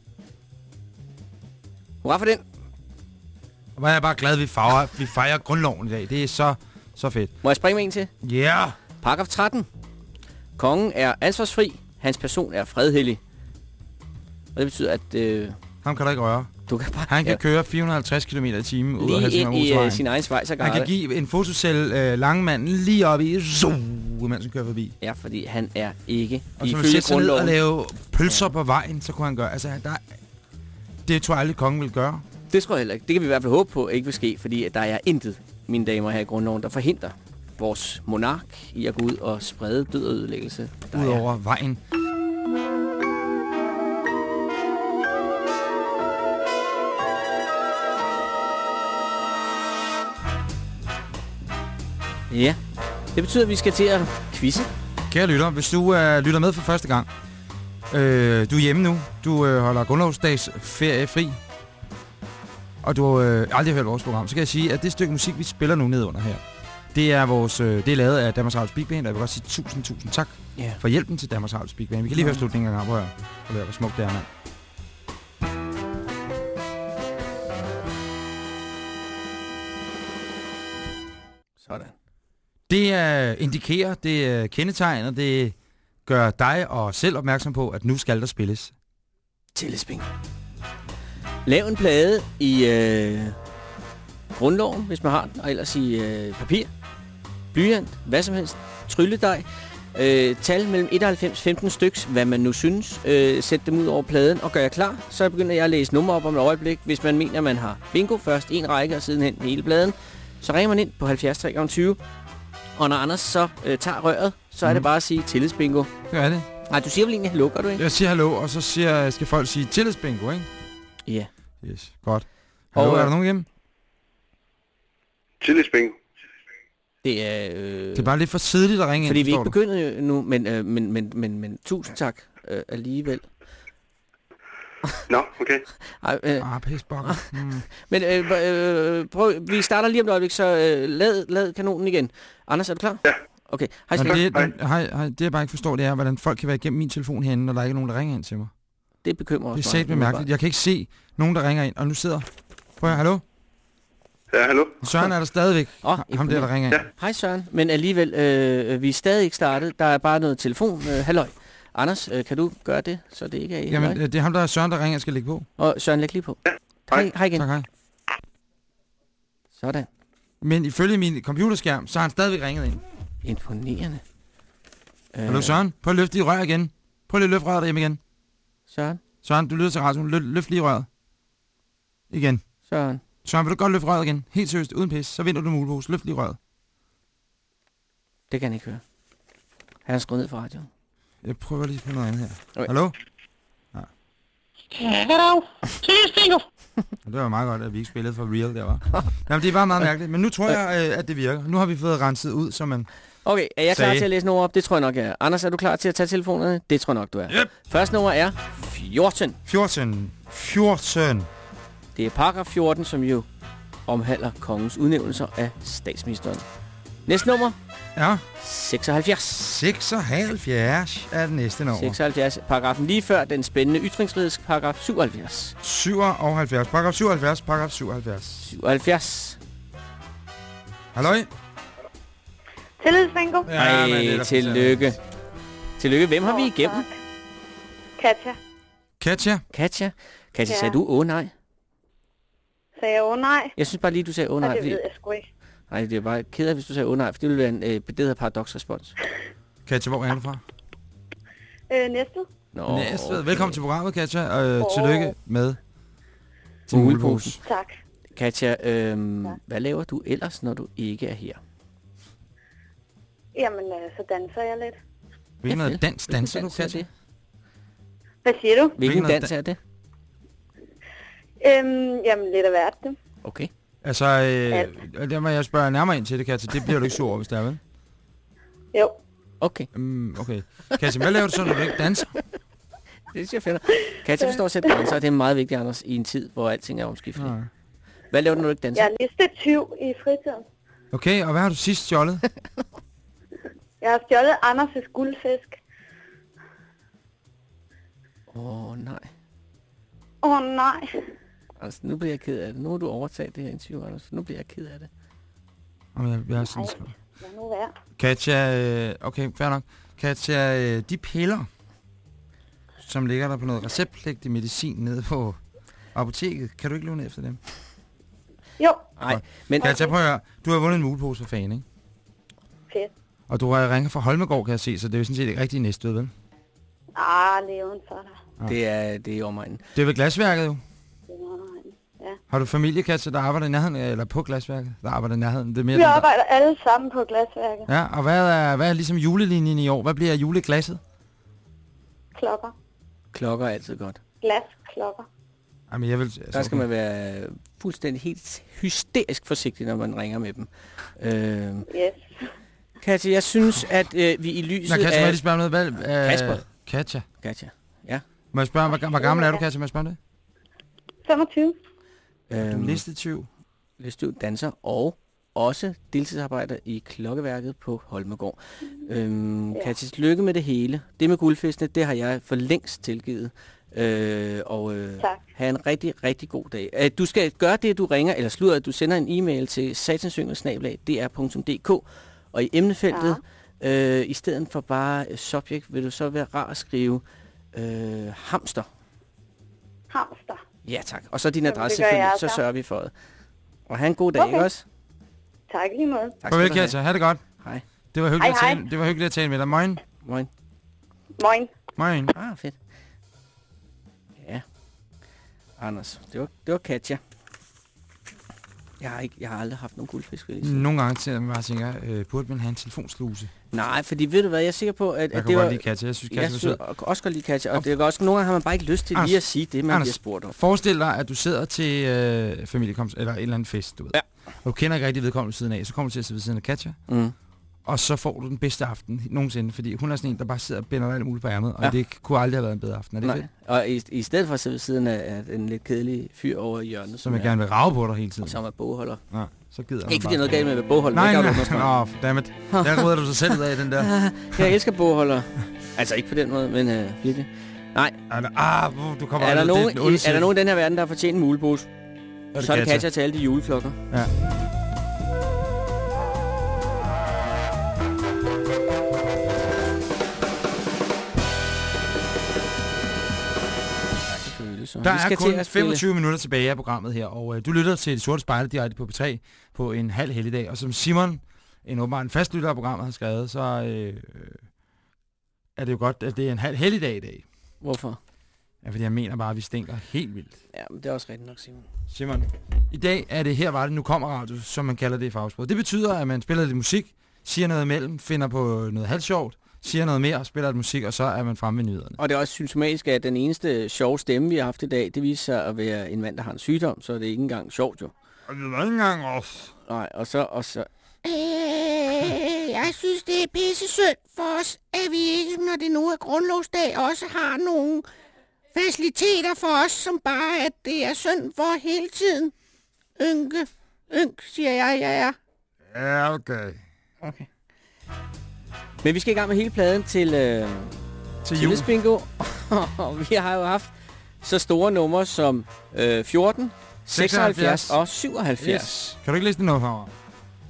Hurra for den! Er jeg bare glad, at vi fejrer, vi fejrer grundloven i dag. Det er så, så fedt. Må jeg springe med en til? Ja! Yeah. Paragraf 13. Kongen er ansvarsfri. Hans person er fredhellig. Og det betyder, at øh, Ham kan du ikke røre. Du kan bare Han kan køre 450 km i timen ud af lige Helsingør ind i øh, motorvejen. sin egen Han svejsergarde. kan give en fotocell øh, langmand lige op i, zoom, mens han kører forbi. Ja, fordi han er ikke Og så sætte sig ned og grundloven. lave pølser på vejen, så kunne han gøre. Altså, der, det tror jeg aldrig, kongen vil gøre. Det tror jeg heller ikke. Det kan vi i hvert fald håbe på ikke vil ske, fordi at der er intet, mine damer her i grundloven, der forhindrer vores monark i at gå ud og sprede død og ødelæggelse. Der Ud er- over vejen. Ja. Det betyder, at vi skal til at quizze. Kære lytter, hvis du øh, lytter med for første gang, øh, du er hjemme nu, du øh, holder grundlovsdags ferie fri, og du har øh, aldrig hørt vores program, så kan jeg sige, at det stykke musik, vi spiller nu ned under her, det er, vores, øh, det er lavet af Danmarks Radio Big Band, og jeg vil godt sige tusind, tusind tak Ja. for hjælpen til Danmarks Radio Big Band. Vi kan lige høre slutningen af gang, hvor jeg hvor smukt det er, mand. Det øh, indikerer, det øh, kendetegner, det gør dig og selv opmærksom på, at nu skal der spilles. Tillesping. Lav en plade i øh, grundloven, hvis man har den, og ellers i øh, papir, blyant, hvad som helst, trylledej. Øh, tal mellem 91 15 styks, hvad man nu synes. Øh, sæt dem ud over pladen og gør jer klar. Så begynder jeg at læse numre op om et øjeblik. Hvis man mener, man har bingo, først en række og sidenhen hele pladen, så ringer man ind på 73 20 og når Anders så øh, tager røret, så er det Mhm. bare at sige tillidsbingo. Det er det. Nej, du siger vel egentlig hello, gør du ikke? Jeg siger hallo, og så siger, skal folk sige tillidsbingo, ikke? Ja. Yes, godt. Hallo, Og, er øh, der nogen hjemme? Tillidsbingo. Det er... Øh, Det er bare lidt for tidligt at ringe Fordi ind, vi forstår ikke begynder jo nu, men, øh, men, men, men, men tusind tak øh, alligevel. Nå, okay. Ej, øh? Ah, pis bokker. Mm. men øh, øh, prøv, vi starter lige om et øjeblik, så øh, lad, lad kanonen igen. Anders, er du klar? Ja. Okay, hej Svend. det, Hej. det, hej, hej, det jeg bare ikke forstår, det er, hvordan folk kan være igennem min telefon herinde, når der ikke er nogen, der ringer ind til mig. Det bekymrer os Det er meget, sat mærkeligt. Jeg kan ikke se nogen, der ringer ind, og nu sidder... Prøv at hallo? Ja, hallo. Søren er der stadigvæk. Åh, Ham der, der ringer ind. Ja. Hej Søren, men alligevel, øh, vi er stadig ikke startet. Der er bare noget telefon. Øh, halløj. Anders, øh, kan du gøre det, så det ikke er i Jamen, øh, det er ham, der er Søren, der ringer, jeg skal lægge på. Og Søren, læg lige på. Ja, Hej, hej. hej igen. Tak, hej. Sådan. Men ifølge min computerskærm, så har han stadigvæk ringet ind. Imponerende. Øh, Hallo Søren, prøv at løfte dit rør igen. Prøv lige at løfte røret derhjemme igen. Søren, Søren, du lyder til radioen. Lø løft lige røret. Igen. Søren. Søren, vil du godt løfte røret igen? Helt seriøst, uden pis. Så vinder du en mulepose. Løft lige røret. Det kan han ikke høre. Han er skruet ned for radioen. Jeg prøver lige på noget andet her. Okay. Hallo? Hallo, tillidsbingo. Det var meget godt, at vi ikke spillede for real der, var. Jamen, det er bare meget mærkeligt. Men nu tror jeg, øh, at det virker. Nu har vi fået renset ud, så man... Okay, er jeg klar Sagde. til at læse nummer op? Det tror jeg nok, jeg er. Anders, er du klar til at tage telefonerne? Det tror jeg nok, du er. Yep. Første nummer er 14. 14. 14. Det er paragraf 14, som jo omhandler kongens udnævnelser af statsministeren. Næste nummer Ja, 76. 76 er den næste nummer. 76. Paragrafen lige før den spændende ytringsfrihedsparagraf 77. 77. Paragraf 77. Paragraf 77. 77. Halløj? Ja, det er da Ej, tillykke. Tillykke. Hvem har vi igennem? Katja. Katja? Katja. Katja, Ja. sagde du åh nej? Sagde jeg, åh nej. Jeg synes bare lige, du sagde åh Og nej. det Fordi... ved jeg sgu ikke. Nej, det er bare ked af, hvis du sagde nej, for det ville være en, øh, det hedder paradoksrespons. Katja, hvor er du fra? Øh, næste. Nå, Næstved. Velkommen til programmet, Katja. Og øh, tillykke med Til muleposen. Tak. Katja, øhm, hvad laver du ellers, når du ikke er her? Jamen, øh, så danser jeg lidt. Hvilken Ja, dans Hvilken danser du, Katja? det? Hvad siger du? Hvilken Hvilken dans er det? Øhm, jamen, lidt af hvert det. Okay. Altså, øh, der må jeg spørge nærmere ind til det, Katja. Det bliver du ikke sur over, hvis det er, vel? Jo. Okay, Mm, okay. Katja, hvad laver du så, når du ikke danser? det synes jeg finder. Katja forstår at sætte danser, og det er meget vigtigt, Anders, i en tid, hvor alting er omskifteligt. Nej. Hvad laver du, når du ikke danser? Jeg er listetyv i fritiden. Okay, og hvad har du sidst stjålet? Jeg har stjålet Anders' guldfisk. Åh, oh, nej. Åh oh, nej. Altså, nu bliver jeg ked af det. Nu har du overtaget det her interview, Anders. Nu bliver jeg ked af det. Om jeg, jeg har sådan skrevet. Nu være. Katja, øh, okay, fair nok. Katja, øh, de piller, som ligger der på noget receptpligtig medicin nede på apoteket, kan du ikke løbe efter dem? Jo, Nej, men Katja, prøv at høre. Du har vundet en mulepose for fan, ikke? fedt. Og du har ringet fra Holmegård, kan jeg se, så det er jo sådan set ikke rigtig næste vel? Ah, lige udenfor dig. det er, det er i omegnen. Det er ved glasværket jo. Har du familie, Katja, der arbejder i nærheden, eller på glasværket? Der arbejder i nærheden. Det er mere Vi den, der- arbejder alle sammen på glasværket. Ja, og hvad er, hvad er ligesom julelinjen i år? Hvad bliver juleglasset? Klokker. Klokker er altid godt. Glasklokker. Jamen, jeg vil... Altså, Der skal man være fuldstændig helt hysterisk forsigtig, når man ringer med dem. Øh, Yes. Katja, jeg synes, at øh, vi i Nå, lyset Katja, må jeg af... spørge om noget? Hvad, øh, Kasper. Katja. Katja, ja. Må jeg spørge, hvor, hvor gammel er du, Katja? Må jeg spørge det? 25. Du er Øhm, listetyv. Danser og også deltidsarbejder i klokkeværket på Holmegård. Øhm, Ja. Katja, lykke med det hele. Det med guldfiskene, det har jeg for længst tilgivet. Øh, og øh, Tak. have en rigtig, rigtig god dag. Øh, du skal gøre det, du ringer, eller slutter, at du sender en e-mail til satansynger.dr.dk, og i emnefeltet, ja. øh, i stedet for bare subject, vil du så være rar at skrive øh, hamster. Hamster. Ja tak. Og så din Jamen, adresse jeg selvfølgelig, altså. så sørger vi for det. Og have en god dag, Okay. ikke også? Tak lige måde. Tak Farvel. Katja. Ha' det godt. Hej. Det var hyggeligt, Hej, at, hej. tale, det var hyggeligt at tale med dig. Moin. Moin. Moin. Moin. Ah, fedt. Ja. Anders, det var, det var Katja. Jeg har, ikke, jeg har aldrig haft nogen guldfisk. Nogle gange til, at man bare tænker, øh, burde man have en telefonsluse? Nej, fordi ved du hvad, jeg er sikker på, at, Jeg at kan det var... godt lide Katja. Jeg synes, Katja jeg var synes sød. og- også godt lide Katja, og det er også nogle gange har man bare ikke lyst til Anders, lige at sige det, man Anders. bliver spurgt om. Forestil dig, at du sidder til øh, familiekomst, eller en eller anden fest, du ved. Ja. Og du kender ikke rigtig vedkommende ved siden af, så kommer du til at sidde ved siden af Katja, Mm. Og så får du den bedste aften nogensinde, fordi hun er sådan en, der bare sidder og binder alt muligt på ærmet, og Ja. det kunne aldrig have været en bedre aften. Er det Nej. fedt? Og i, i stedet for at sidde ved siden af, den lidt kedelige fyr over i hjørnet, Som jeg er, gerne vil rave på dig hele tiden. som er bogholder. Ja, så gider Ikke fordi der er noget galt med at være bogholder, Nej, det nej, understrege. Åh, dammit. Der råder du sig selv ud af, den der. Jeg elsker bogholder. Altså ikke på den måde, men øh, virkelig. Nej, Er der, ah, du kommer er der, det nogen, i, er der nogen i den her verden, der har fortjent en mulepose? er Så er det Katja til alle de juleklokker. Ja. Så. Der Vi er skal kun til at spille- 25 minutter tilbage af programmet her, og øh, du lytter til Det Sorte Spejle direkte på P3 på en halv helligdag. Og som Simon, en åbenbart en fast lytter af programmet, har skrevet, så øh, er det jo godt, at det er en halv helligdag i dag. Hvorfor? Ja, fordi jeg mener bare, at vi stinker helt vildt. Ja, men det er også rigtigt nok, Simon. Simon, i dag er det her var det nu kommer radio, som man kalder det i fagsproget. Det betyder, at man spiller lidt musik, siger noget imellem, finder på noget halvt sjovt, siger noget mere, spiller lidt musik, og så er man fremme ved nyhederne. Og det er også symptomatisk, at den eneste sjove stemme, vi har haft i dag, det viser sig at være en mand, der har en sygdom, så det er ikke engang sjovt jo. Og det var ikke engang os. Nej, og så, og så, Øh, jeg synes, det er pisse synd for os, at vi ikke, når det nu er grundlovsdag, også har nogle faciliteter for os, som bare, at det er synd for hele tiden. Ynke, ynk, siger jeg, ja, ja. Ja, okay. okay. Men vi skal i gang med hele pladen til, øh, Til jul. Bingo. og vi har jo haft så store numre som øh, 14, 76 og 77. Yes. Kan du ikke læse det noget herovre?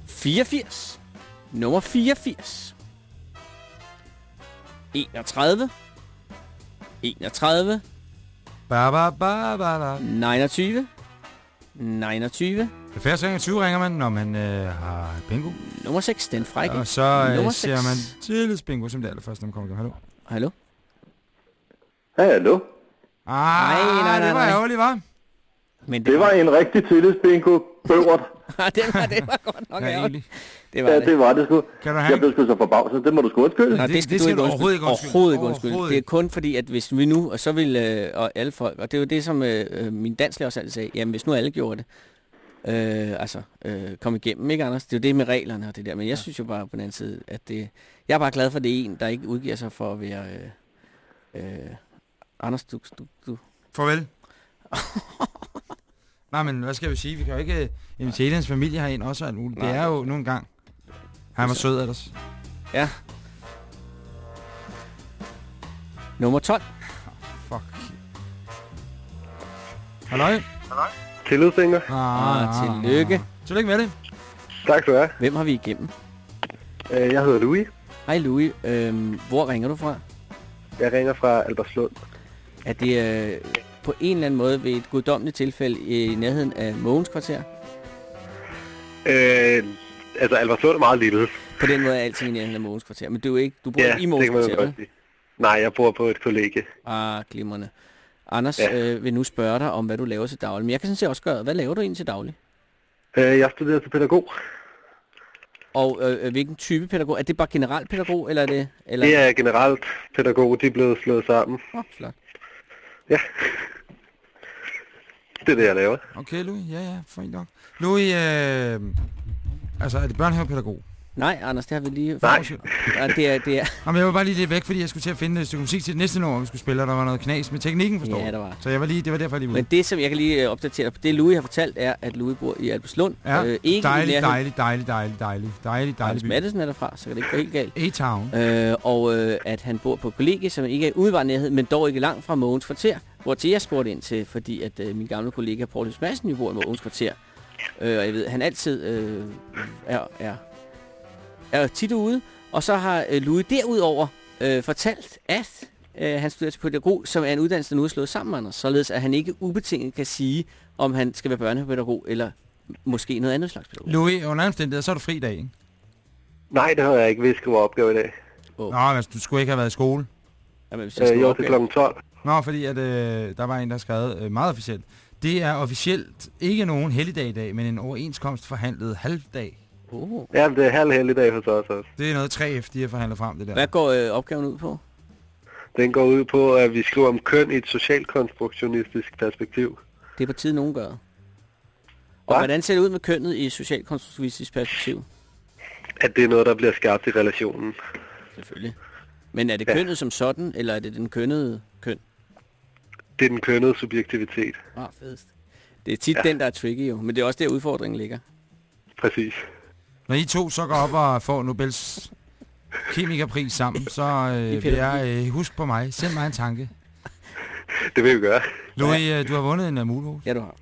84. Nummer 84. 31. 31. Ba, ba, ba, ba, ba. 29. 29. 70 20 ringer man, når man øh, har bingo. Nummer 6, den frække. Og så øh, seks. man tillidsbingo som det allerførste, når man kommer igennem. Hallo? Hallo? Hallo. Ah, Nej, nej, nej, det var nej. ærgerligt, var. Men Det var en rigtig tillidsbingo. Bøvret. det, var, det var godt nok Ja, ærgerligt. Det var Ja, det. det var det sgu. Kan du have Jeg blev sgu så forbavset. Det må du sgu undskylde. Nå, det- det, det du skal ikke du overhovedet ikke undskylde. Overhovedet ikke undskylde. Det er kun fordi, at hvis vi nu, og så vil øh, og alle folk, og det er jo det, som øh, øh, min dansklærer også altid sagde, jamen hvis nu alle gjorde det, øh, altså øh, kom igennem, ikke Anders? Det er jo det med reglerne og det der, men jeg synes jo bare på den anden side, at det, jeg er bare glad for, at det er en, der ikke udgiver sig for at være, øh, øh, Anders, du, du, du, Farvel. Nej, men hvad skal vi sige? Vi kan jo ikke øh, invitere hans familie herind også og alt muligt. Det er jo nu engang. Han var sød ellers. ja. Nummer 12. Fuck. Halløj? Tillidsbingo. Ah, tillykke. Tillykke med det. Tak skal du have. Hvem har vi igennem? Øh, Jeg hedder Louis. Hej Louis, øhm, hvor ringer du fra? Jeg ringer fra Albertslund. Er det øh, på en eller anden måde ved et guddommeligt tilfælde i nærheden af Mogens kvarter? Øh, altså, Albertslund er meget lille. På den måde er alting i nærheden af Mogens kvarter. Men du, er ikke, du bor Ja, ikke i Mogens kvarter. Nej, jeg bor på et kollegie. Ah, glimrende. Anders Ja. øh, vil nu spørge dig om, hvad du laver til daglig. Men jeg kan sådan set også gøre, hvad laver du egentlig til daglig? Øh, Jeg studerer til pædagog. Og øh, øh, hvilken type pædagog? Er det bare generelt pædagog, eller er det... Eller? Det er generelt pædagog, de er blevet slået sammen. Oh, flot. Ja. Det er det, jeg laver. Okay, Louis. Ja, ja, fint nok. Louis, øh, altså er det børnehavepædagog? Nej, Anders, det har vi lige... Nej. Ja, det er... Det er Jamen, jeg var bare lige lidt væk, fordi jeg skulle til at finde et stykke musik til det næste nummer, vi skulle spille, og der var noget knas med teknikken, forstår Ja, der var. Så jeg var lige, det var derfor, jeg lige var Men det, som jeg kan lige øh, opdatere dig på, det Louis har fortalt, er, at Louis bor i Albertslund. Ja, øh, ikke i dejligt, nærheden- dejligt, dejligt, dejligt, dejligt, dejligt, Anders dejligt by. Mattesen er derfra, så kan det ikke gå helt galt. A-Town. Øh, og øh, at han bor på kollegie, som ikke er udvaret nærhed, men dog ikke langt fra Mogens Kvarter, hvor til jeg spurgte ind til, fordi at øh, min gamle kollega Høs Madsen jo bor i Mogens Kvarter. Øh, og jeg ved, han altid øh, er, er, er tit ude. Og så har øh, Louis derudover øh, fortalt, at øh, han studerer til pædagog, som er en uddannelse, der nu er slået sammen med Anders, således at han ikke ubetinget kan sige, om han skal være børnepædagog eller måske noget andet slags pædagog. Louis, under omstændigheder, så er du fri i dag, ikke? Nej, det har jeg ikke. Vi skriver opgave i dag. Nå, altså, du skulle ikke have været i skole. Jamen, hvis Øh, jo, til klokken 12. Nå, fordi at, øh, der var en, der skrev øh, meget officielt. Det er officielt ikke nogen helligdag i dag, men en overenskomst forhandlet halvdag. Oh. Ja, det er halv heldig dag hos os også. Det er noget 3F, de har forhandlet frem, det der. Hvad går øh, opgaven ud på? Den går ud på, at vi skriver om køn i et socialkonstruktionistisk perspektiv. Det er på tide, nogen gør. Og Hva? hvordan ser det ud med kønnet i socialt konstruktivistisk perspektiv? At det er noget, der bliver skabt i relationen. Selvfølgelig. Men er det Ja. kønnet som sådan, eller er det den kønnede køn? Det er den kønnede subjektivitet. Ah, fedest. Det er tit ja. den, der er tricky jo, men det er også der udfordringen ligger. Præcis. Når I to så går op og får Nobels kemikerpris sammen, så øh, vil jeg øh, huske på mig. Send mig en tanke. Det vil vi gøre. Louis, øh, du har vundet en mulehus. Ja, du har.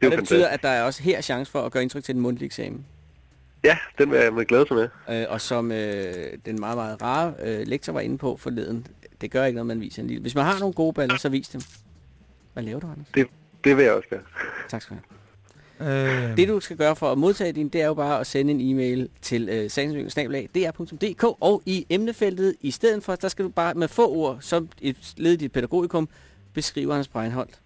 Det Og det betyder, at der er også her chance for at gøre indtryk til den mundtlige eksamen. Ja, den vil jeg med glæde tage med. Øh, og som øh, den meget, meget rare øh, lektor var inde på forleden, det gør ikke noget, man viser en lille. Hvis man har nogle gode baller, så vis dem. Hvad laver du, Anders? Det, det vil jeg også gøre. Tak skal du have. Øh, Det du skal gøre for at modtage din, det er jo bare at sende en e-mail til øh, sagsnøgelsnabelag.dr.dk og i emnefeltet, i stedet for, der skal du bare med få ord, som et led i dit pædagogikum, beskrive Hans Breinholt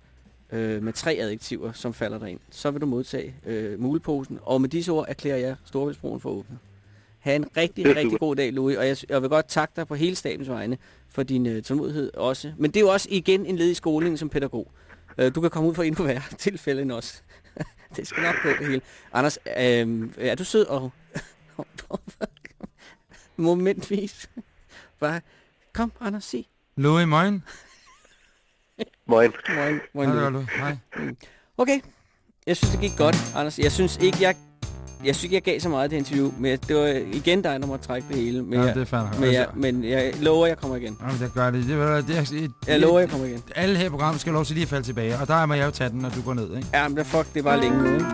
øh, med tre adjektiver, som falder dig ind. Så vil du modtage øh, muleposen, og med disse ord erklærer jeg Storvældsbroen for åbnet. Ha' en rigtig, rigtig god dag, Louis, og jeg, jeg vil godt takke dig på hele stabens vegne for din øh, tålmodighed også. Men det er jo også igen en led i skolingen som pædagog. Øh, du kan komme ud for endnu værre tilfælde end os. det skal nok gå det hele. Anders, øh, er du sød og... momentvis? Bare, kom, Anders, sig. Louis, morgen. Moin. Moin, moin, Hej. Hej. Okay, jeg synes, det gik godt, Anders. Jeg synes ikke, jeg jeg synes ikke, jeg gav så meget i det interview, men det var igen dig, der måtte trække det hele. Men Ja, jeg, det er nok. Men jeg, Altså- men jeg lover, jeg kommer igen. Jamen, det gør det. Det, det, det, det, Jeg lover, jeg kommer igen. Alle her i programmet skal lov til lige at falde tilbage, og der må jeg jo tage den, når du går ned, ikke? Ja, men fuck, det er bare længe nu, ikke?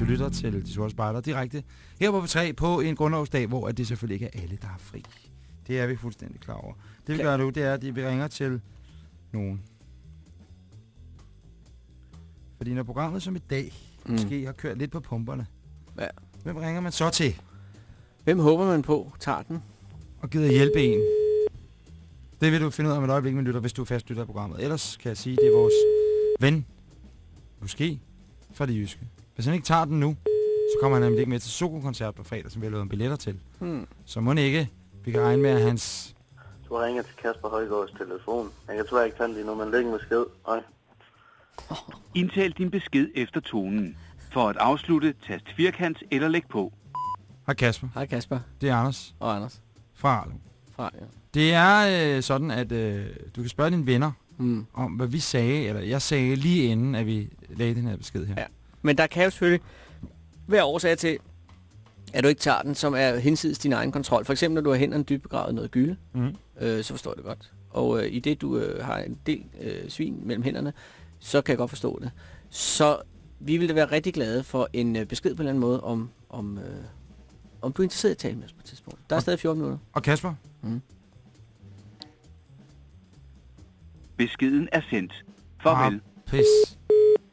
Du lytter til De Sorte Spejder direkte her på P3 på en grundlovsdag, hvor at det selvfølgelig ikke er alle, der er fri. Det er vi fuldstændig klar over. Det vi gør nu, det er, at vi ringer til nogen. Fordi når programmet som i dag mm. måske har kørt lidt på pumperne, Ja. hvem ringer man så til Hvem håber man på tager den? og gider hjælpe en? Det vil du finde ud af om et øjeblik, min lytter, hvis du er fast lytter af programmet. Ellers kan jeg sige, at det er vores ven, måske, fra det jyske. Hvis han ikke tager den nu, så kommer han nemlig ikke med til Soko-koncert på fredag, som vi har lavet en billetter til. Hmm. Så må ikke, vi kan regne med, at hans... Du har ringet til Kasper Højgaards telefon. Jeg kan desværre ikke tage den lige nu, men læg en besked. Hej. Indtal din besked efter tonen. For at afslutte, tast firkant eller læg på. Hej Kasper. Hej Kasper. Det er Anders. Og Anders. Fra Arlo. Fra, ja. Det er øh, sådan, at øh, du kan spørge dine venner mm. om, hvad vi sagde, eller jeg sagde lige inden, at vi lagde den her besked her. Ja. Men der kan jo selvfølgelig være årsager til, at du ikke tager den, som er hensides din egen kontrol. For eksempel, når du har hænderne dybt begravet noget gylde, Mhm. øh, så forstår jeg det godt. Og øh, i det, du øh, har en del øh, svin mellem hænderne, så kan jeg godt forstå det. Så vi ville da være rigtig glade for en øh, besked på en eller anden måde, om, om, øh, om du er interesseret i at tale med os på et tidspunkt. Der er stadig 14 minutter. Og Kasper? Mm. Beskeden er sendt. Farvel. Ah, pis.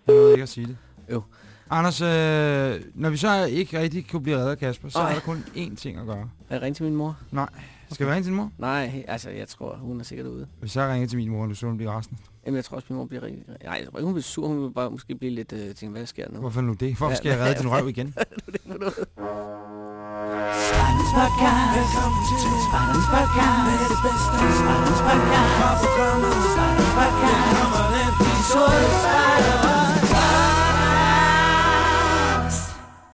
Jeg nåede ikke at sige det. Jo. Anders, øh, når vi så ikke rigtig kunne blive reddet af Kasper, så Ej. er der kun én ting at gøre. Er jeg ringe til min mor? Nej. Skal vi ringe til din mor? Nej, altså jeg tror, hun er sikkert ude. Hvis jeg ringer til min mor, nu så hun blive resten. Jamen, jeg tror også, min mor bliver rigtig... Nej, jeg tror ikke, hun bliver sur. Hun vil bare måske blive lidt... Øh, tænke, hvad sker der nu? Hvorfor nu det? Hvorfor Ja, skal jeg hvad- redde din røv igen? Spartans podcast. Velkommen til Spartans podcast. Med det bedste. Spartans podcast. Fra programmet. Spartans podcast. Kommer den. De sorte spejder.